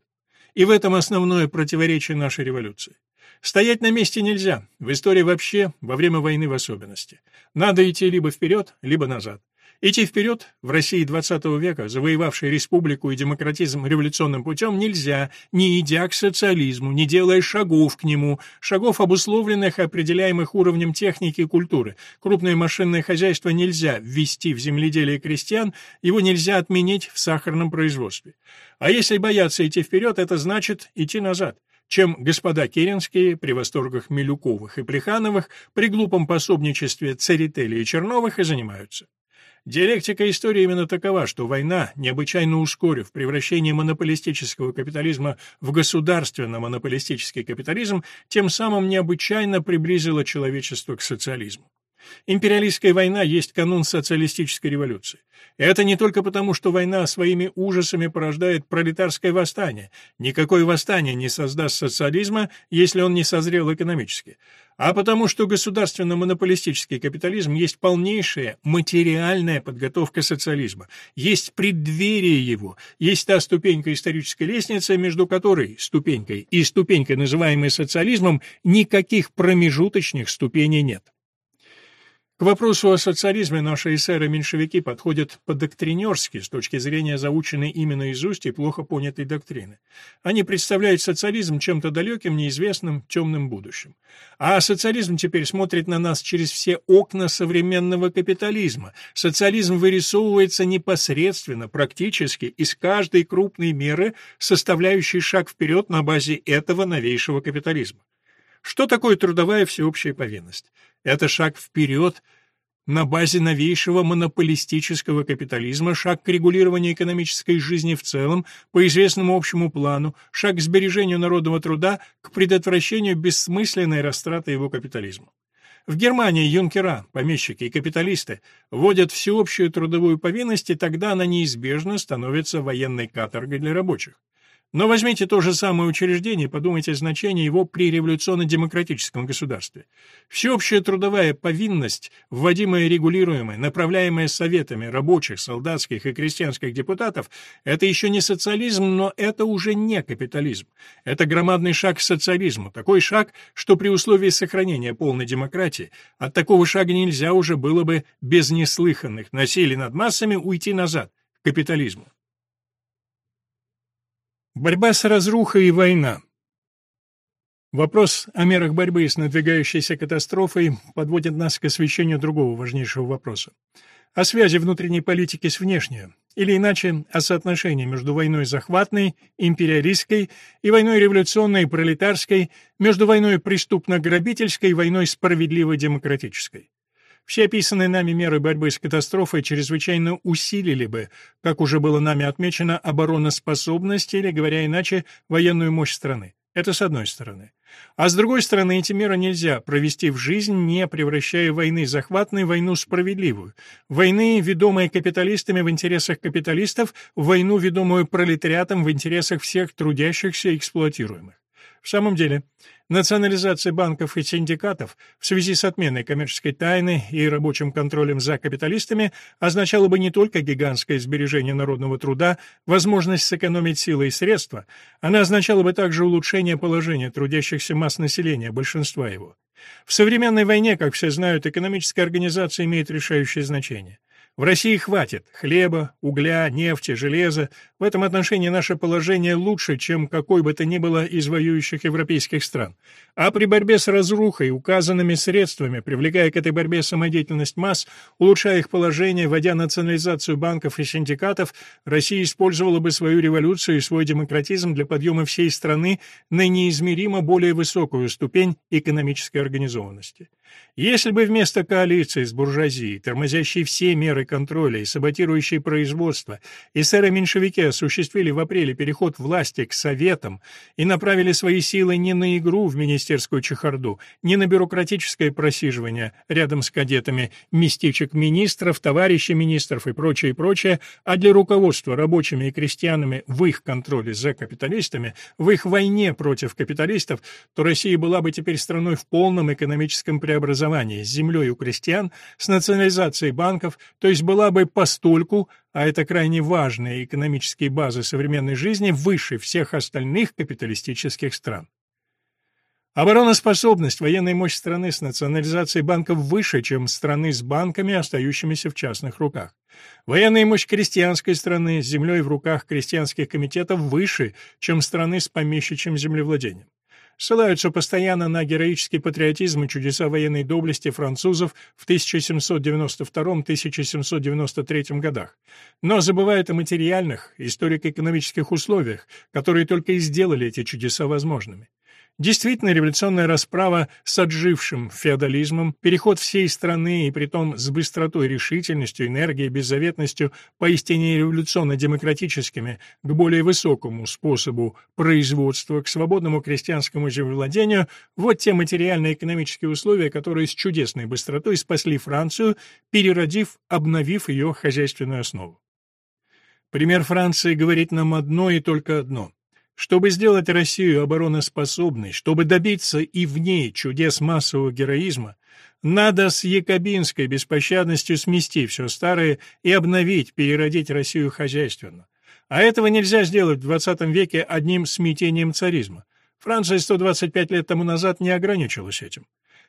И в этом основное противоречие нашей революции. Стоять на месте нельзя, в истории вообще, во время войны в особенности. Надо идти либо вперед, либо назад. Идти вперед в России XX века, завоевавшей республику и демократизм революционным путем, нельзя, не идя к социализму, не делая шагов к нему, шагов, обусловленных определяемых уровнем техники и культуры. Крупное машинное хозяйство нельзя ввести в земледелие крестьян, его нельзя отменить в сахарном производстве. А если бояться идти вперед, это значит идти назад чем господа Керенские при восторгах Милюковых и Плехановых при глупом пособничестве Церетели и Черновых и занимаются. Диалектика истории именно такова, что война, необычайно ускорив превращение монополистического капитализма в государственно-монополистический капитализм, тем самым необычайно приблизила человечество к социализму. Империалистская война есть канун социалистической революции. Это не только потому, что война своими ужасами порождает пролетарское восстание. Никакое восстание не создаст социализма, если он не созрел экономически. А потому что государственно-монополистический капитализм есть полнейшая материальная подготовка социализма, есть преддверие его, есть та ступенька исторической лестницы, между которой ступенькой и ступенькой, называемой социализмом, никаких промежуточных ступеней нет. Вопросу о социализме наши эсеры-меньшевики подходят по-доктринерски с точки зрения заученной именно наизусть и плохо понятой доктрины. Они представляют социализм чем-то далеким, неизвестным, темным будущим. А социализм теперь смотрит на нас через все окна современного капитализма. Социализм вырисовывается непосредственно, практически, из каждой крупной меры, составляющей шаг вперед на базе этого новейшего капитализма. Что такое трудовая всеобщая повинность? Это шаг вперед на базе новейшего монополистического капитализма, шаг к регулированию экономической жизни в целом по известному общему плану, шаг к сбережению народного труда, к предотвращению бессмысленной растраты его капитализму. В Германии юнкера, помещики и капиталисты вводят всеобщую трудовую повинность, и тогда она неизбежно становится военной каторгой для рабочих. Но возьмите то же самое учреждение подумайте о значении его при революционно-демократическом государстве. Всеобщая трудовая повинность, вводимая регулируемая, направляемая советами рабочих, солдатских и крестьянских депутатов, это еще не социализм, но это уже не капитализм. Это громадный шаг к социализму, такой шаг, что при условии сохранения полной демократии от такого шага нельзя уже было бы без неслыханных насилий над массами уйти назад, к капитализму. Борьба с разрухой и война. Вопрос о мерах борьбы с надвигающейся катастрофой подводит нас к освещению другого важнейшего вопроса. О связи внутренней политики с внешней, или иначе о соотношении между войной захватной, империалистской и войной революционной и пролетарской, между войной преступно-грабительской и войной справедливо-демократической. Все описанные нами меры борьбы с катастрофой чрезвычайно усилили бы, как уже было нами отмечено, обороноспособность или, говоря иначе, военную мощь страны. Это с одной стороны. А с другой стороны, эти меры нельзя провести в жизнь, не превращая войны захватной в войну справедливую. Войны, ведомые капиталистами в интересах капиталистов, войну, ведомую пролетариатом в интересах всех трудящихся и эксплуатируемых. В самом деле, национализация банков и синдикатов в связи с отменой коммерческой тайны и рабочим контролем за капиталистами означала бы не только гигантское сбережение народного труда, возможность сэкономить силы и средства, она означала бы также улучшение положения трудящихся масс населения, большинства его. В современной войне, как все знают, экономическая организация имеет решающее значение. В России хватит хлеба, угля, нефти, железа. В этом отношении наше положение лучше, чем какой бы то ни было из воюющих европейских стран. А при борьбе с разрухой, указанными средствами, привлекая к этой борьбе самодеятельность масс, улучшая их положение, вводя национализацию банков и синдикатов, Россия использовала бы свою революцию и свой демократизм для подъема всей страны на неизмеримо более высокую ступень экономической организованности. Если бы вместо коалиции с буржуазией, тормозящей все меры контроля и саботирующей производство, эсеры-меньшевики осуществили в апреле переход власти к советам и направили свои силы не на игру в министерскую чехарду, не на бюрократическое просиживание рядом с кадетами местечек министров, товарищей министров и прочее, и прочее, а для руководства рабочими и крестьянами в их контроле за капиталистами, в их войне против капиталистов, то Россия была бы теперь страной в полном экономическом преобразовании с землей у крестьян, с национализацией банков, то есть была бы постольку, а это крайне важные экономические базы современной жизни, выше всех остальных капиталистических стран. Обороноспособность, военная мощь страны с национализацией банков выше, чем страны с банками, остающимися в частных руках. Военная мощь крестьянской страны с землей в руках крестьянских комитетов выше, чем страны с помещичьим землевладением. Ссылаются постоянно на героический патриотизм и чудеса военной доблести французов в 1792-1793 годах, но забывают о материальных, историко-экономических условиях, которые только и сделали эти чудеса возможными. Действительно, революционная расправа с отжившим феодализмом, переход всей страны и притом с быстротой, решительностью, энергией, беззаветностью, поистине революционно-демократическими, к более высокому способу производства, к свободному крестьянскому землевладению, вот те материально-экономические условия, которые с чудесной быстротой спасли Францию, переродив, обновив ее хозяйственную основу. Пример Франции говорит нам одно и только одно. Чтобы сделать Россию обороноспособной, чтобы добиться и в ней чудес массового героизма, надо с якобинской беспощадностью смести все старое и обновить, переродить Россию хозяйственно. А этого нельзя сделать в XX веке одним смятением царизма. Франция 125 лет тому назад не ограничилась этим.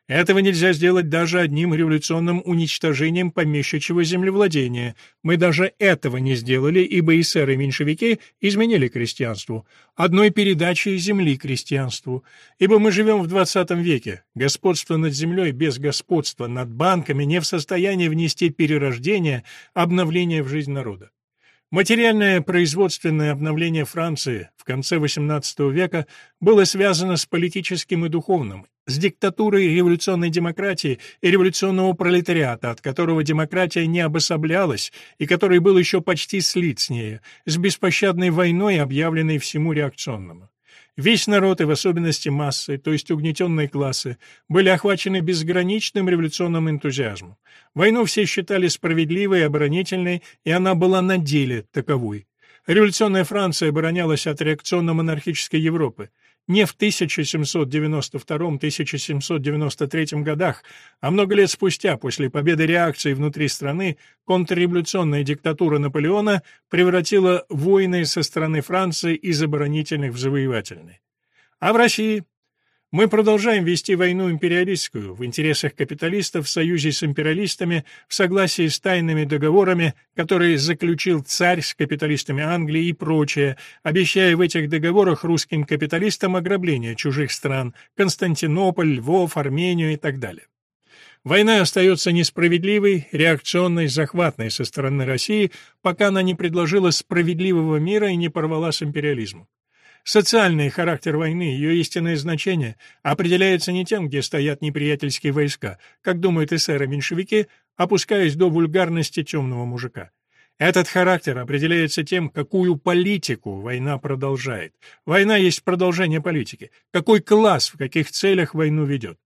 Этого нельзя сделать даже одним революционным уничтожением помещичьего землевладения. Мы даже этого не сделали, ибо и меньшевики изменили крестьянству, одной передачей земли крестьянству. Ибо мы живем в 20 веке. Господство над землей без господства над банками не в состоянии внести перерождение, обновление в жизнь народа. Материальное производственное обновление Франции в конце XVIII века было связано с политическим и духовным, с диктатурой революционной демократии и революционного пролетариата, от которого демократия не обособлялась и который был еще почти слит с нею, с беспощадной войной, объявленной всему реакционному. Весь народ, и в особенности массы, то есть угнетенные классы, были охвачены безграничным революционным энтузиазмом. Войну все считали справедливой и оборонительной, и она была на деле таковой. Революционная Франция оборонялась от реакционно-монархической Европы не в 1792-1793 годах, а много лет спустя, после победы реакции внутри страны, контрреволюционная диктатура Наполеона превратила войны со стороны Франции из оборонительных в завоевательные. А в России мы продолжаем вести войну империалистскую в интересах капиталистов в союзе с империалистами в согласии с тайными договорами, которые заключил царь с капиталистами Англии и прочее, обещая в этих договорах русским капиталистам ограбление чужих стран – Константинополь, Львов, Армению и так далее. Война остается несправедливой, реакционной, захватной со стороны России, пока она не предложила справедливого мира и не порвала с империализмом. Социальный характер войны, ее истинное значение определяется не тем, где стоят неприятельские войска, как думают эсеры-меньшевики, опускаясь до вульгарности темного мужика. Этот характер определяется тем, какую политику война продолжает. Война есть продолжение политики. Какой класс в каких целях войну ведет.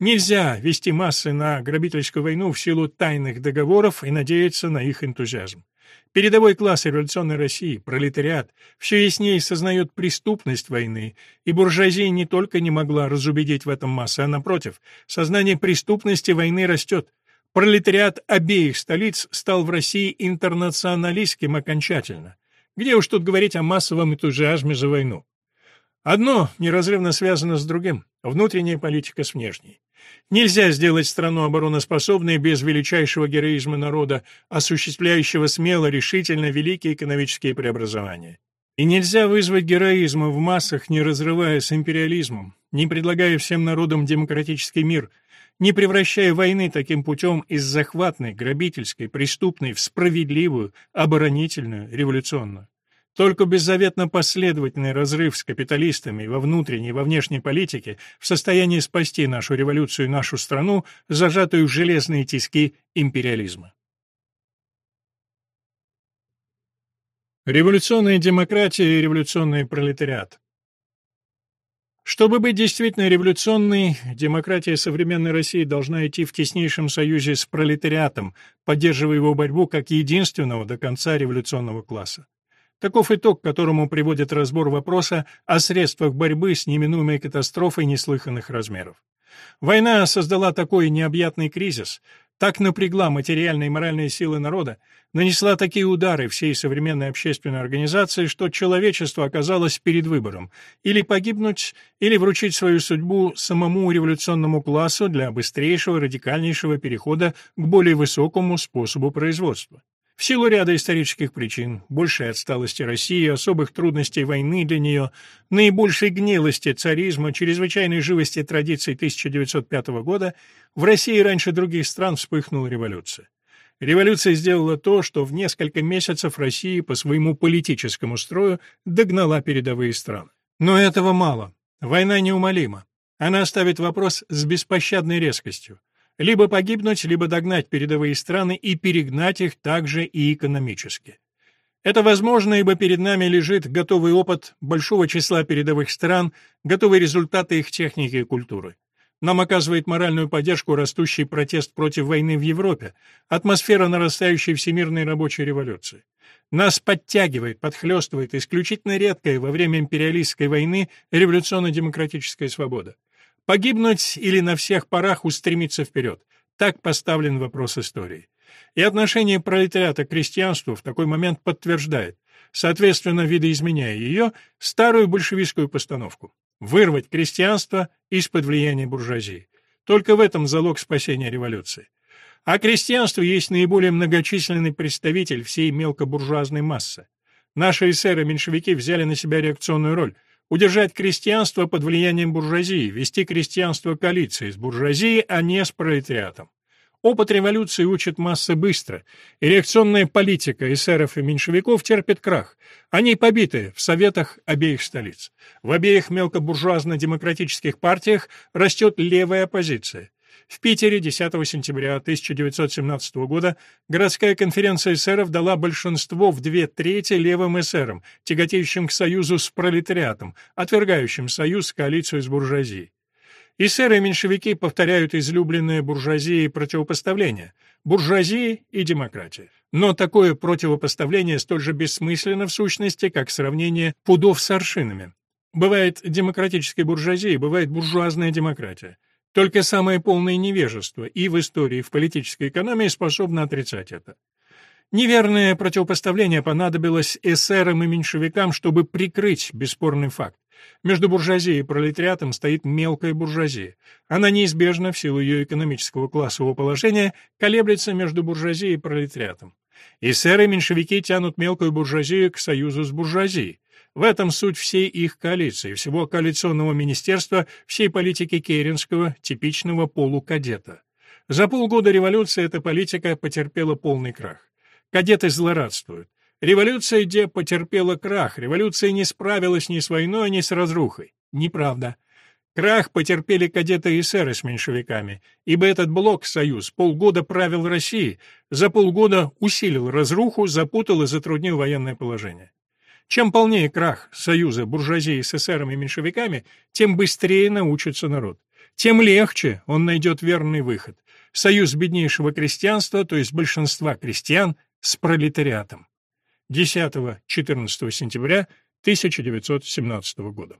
Нельзя вести массы на грабительскую войну в силу тайных договоров и надеяться на их энтузиазм. Передовой класс революционной России, пролетариат, все яснее сознает преступность войны, и буржуазия не только не могла разубедить в этом массы, а напротив, сознание преступности войны растет. Пролетариат обеих столиц стал в России интернационалистским окончательно. Где уж тут говорить о массовом энтузиазме за войну? Одно неразрывно связано с другим – внутренняя политика с внешней. Нельзя сделать страну обороноспособной без величайшего героизма народа, осуществляющего смело, решительно великие экономические преобразования. И нельзя вызвать героизма в массах, не разрывая с империализмом, не предлагая всем народам демократический мир, не превращая войны таким путем из захватной, грабительской, преступной в справедливую, оборонительную, революционную. Только беззаветно последовательный разрыв с капиталистами во внутренней и во внешней политике в состоянии спасти нашу революцию и нашу страну, зажатую в железные тиски империализма. Революционная демократия и революционный пролетариат чтобы быть действительно революционной, демократия современной России должна идти в теснейшем союзе с пролетариатом, поддерживая его борьбу как единственного до конца революционного класса. Таков итог, к которому приводит разбор вопроса о средствах борьбы с неминуемой катастрофой неслыханных размеров. Война создала такой необъятный кризис, так напрягла материальные и моральные силы народа, нанесла такие удары всей современной общественной организации, что человечество оказалось перед выбором – или погибнуть, или вручить свою судьбу самому революционному классу для быстрейшего, радикальнейшего перехода к более высокому способу производства. В силу ряда исторических причин, большей отсталости России, особых трудностей войны для нее, наибольшей гнилости царизма, чрезвычайной живости традиций 1905 года, в России раньше других стран вспыхнула революция. Революция сделала то, что в несколько месяцев Россия по своему политическому строю догнала передовые страны. Но этого мало. Война неумолима. Она оставит вопрос с беспощадной резкостью. Либо погибнуть, либо догнать передовые страны и перегнать их также и экономически. Это возможно, ибо перед нами лежит готовый опыт большого числа передовых стран, готовые результаты их техники и культуры. Нам оказывает моральную поддержку растущий протест против войны в Европе, атмосфера нарастающей всемирной рабочей революции. Нас подтягивает, подхлестывает исключительно редкая во время империалистской войны революционно-демократическая свобода. Погибнуть или на всех парах устремиться вперед. Так поставлен вопрос истории. И отношение пролетариата к крестьянству в такой момент подтверждает, соответственно, видоизменяя ее, старую большевистскую постановку. Вырвать крестьянство из-под влияния буржуазии. Только в этом залог спасения революции. А крестьянство есть наиболее многочисленный представитель всей мелкобуржуазной массы. Наши эсеры-меньшевики взяли на себя реакционную роль – удержать крестьянство под влиянием буржуазии, вести крестьянство коалиции с буржуазией, а не с пролетариатом. Опыт революции учит массы быстро, и реакционная политика эсеров и меньшевиков терпит крах. Они побиты в советах обеих столиц. В обеих мелкобуржуазно-демократических партиях растет левая оппозиция. В Питере 10 сентября 1917 года городская конференция эсеров дала большинство в две трети левым эсерам, тяготеющим к союзу с пролетариатом, отвергающим союз с коалицией с буржуазией. Эсеры и меньшевики повторяют излюбленное буржуазии противопоставление – буржуазии и демократии. Но такое противопоставление столь же бессмысленно в сущности, как сравнение пудов с аршинами. Бывает демократическая буржуазия, бывает буржуазная демократия. Только самое полное невежество и в истории, и в политической экономии способно отрицать это. Неверное противопоставление понадобилось эсерам и меньшевикам, чтобы прикрыть бесспорный факт. Между буржуазией и пролетариатом стоит мелкая буржуазия. Она неизбежно, в силу ее экономического классового положения, колеблется между буржуазией и пролетариатом. Эсеры и меньшевики тянут мелкую буржуазию к союзу с буржуазией. В этом суть всей их коалиции, всего коалиционного министерства, всей политики Керенского, типичного полукадета. За полгода революции эта политика потерпела полный крах. Кадеты злорадствуют. Революция где потерпела крах, революция не справилась ни с войной, ни с разрухой. Неправда. Крах потерпели кадеты и эсеры с меньшевиками, ибо этот блок-союз полгода правил Россией, за полгода усилил разруху, запутал и затруднил военное положение. Чем полнее крах союза буржуазии с эсерами и меньшевиками, тем быстрее научится народ. Тем легче он найдет верный выход. Союз беднейшего крестьянства, то есть большинства крестьян, с пролетариатом. 10-14 сентября 1917 года.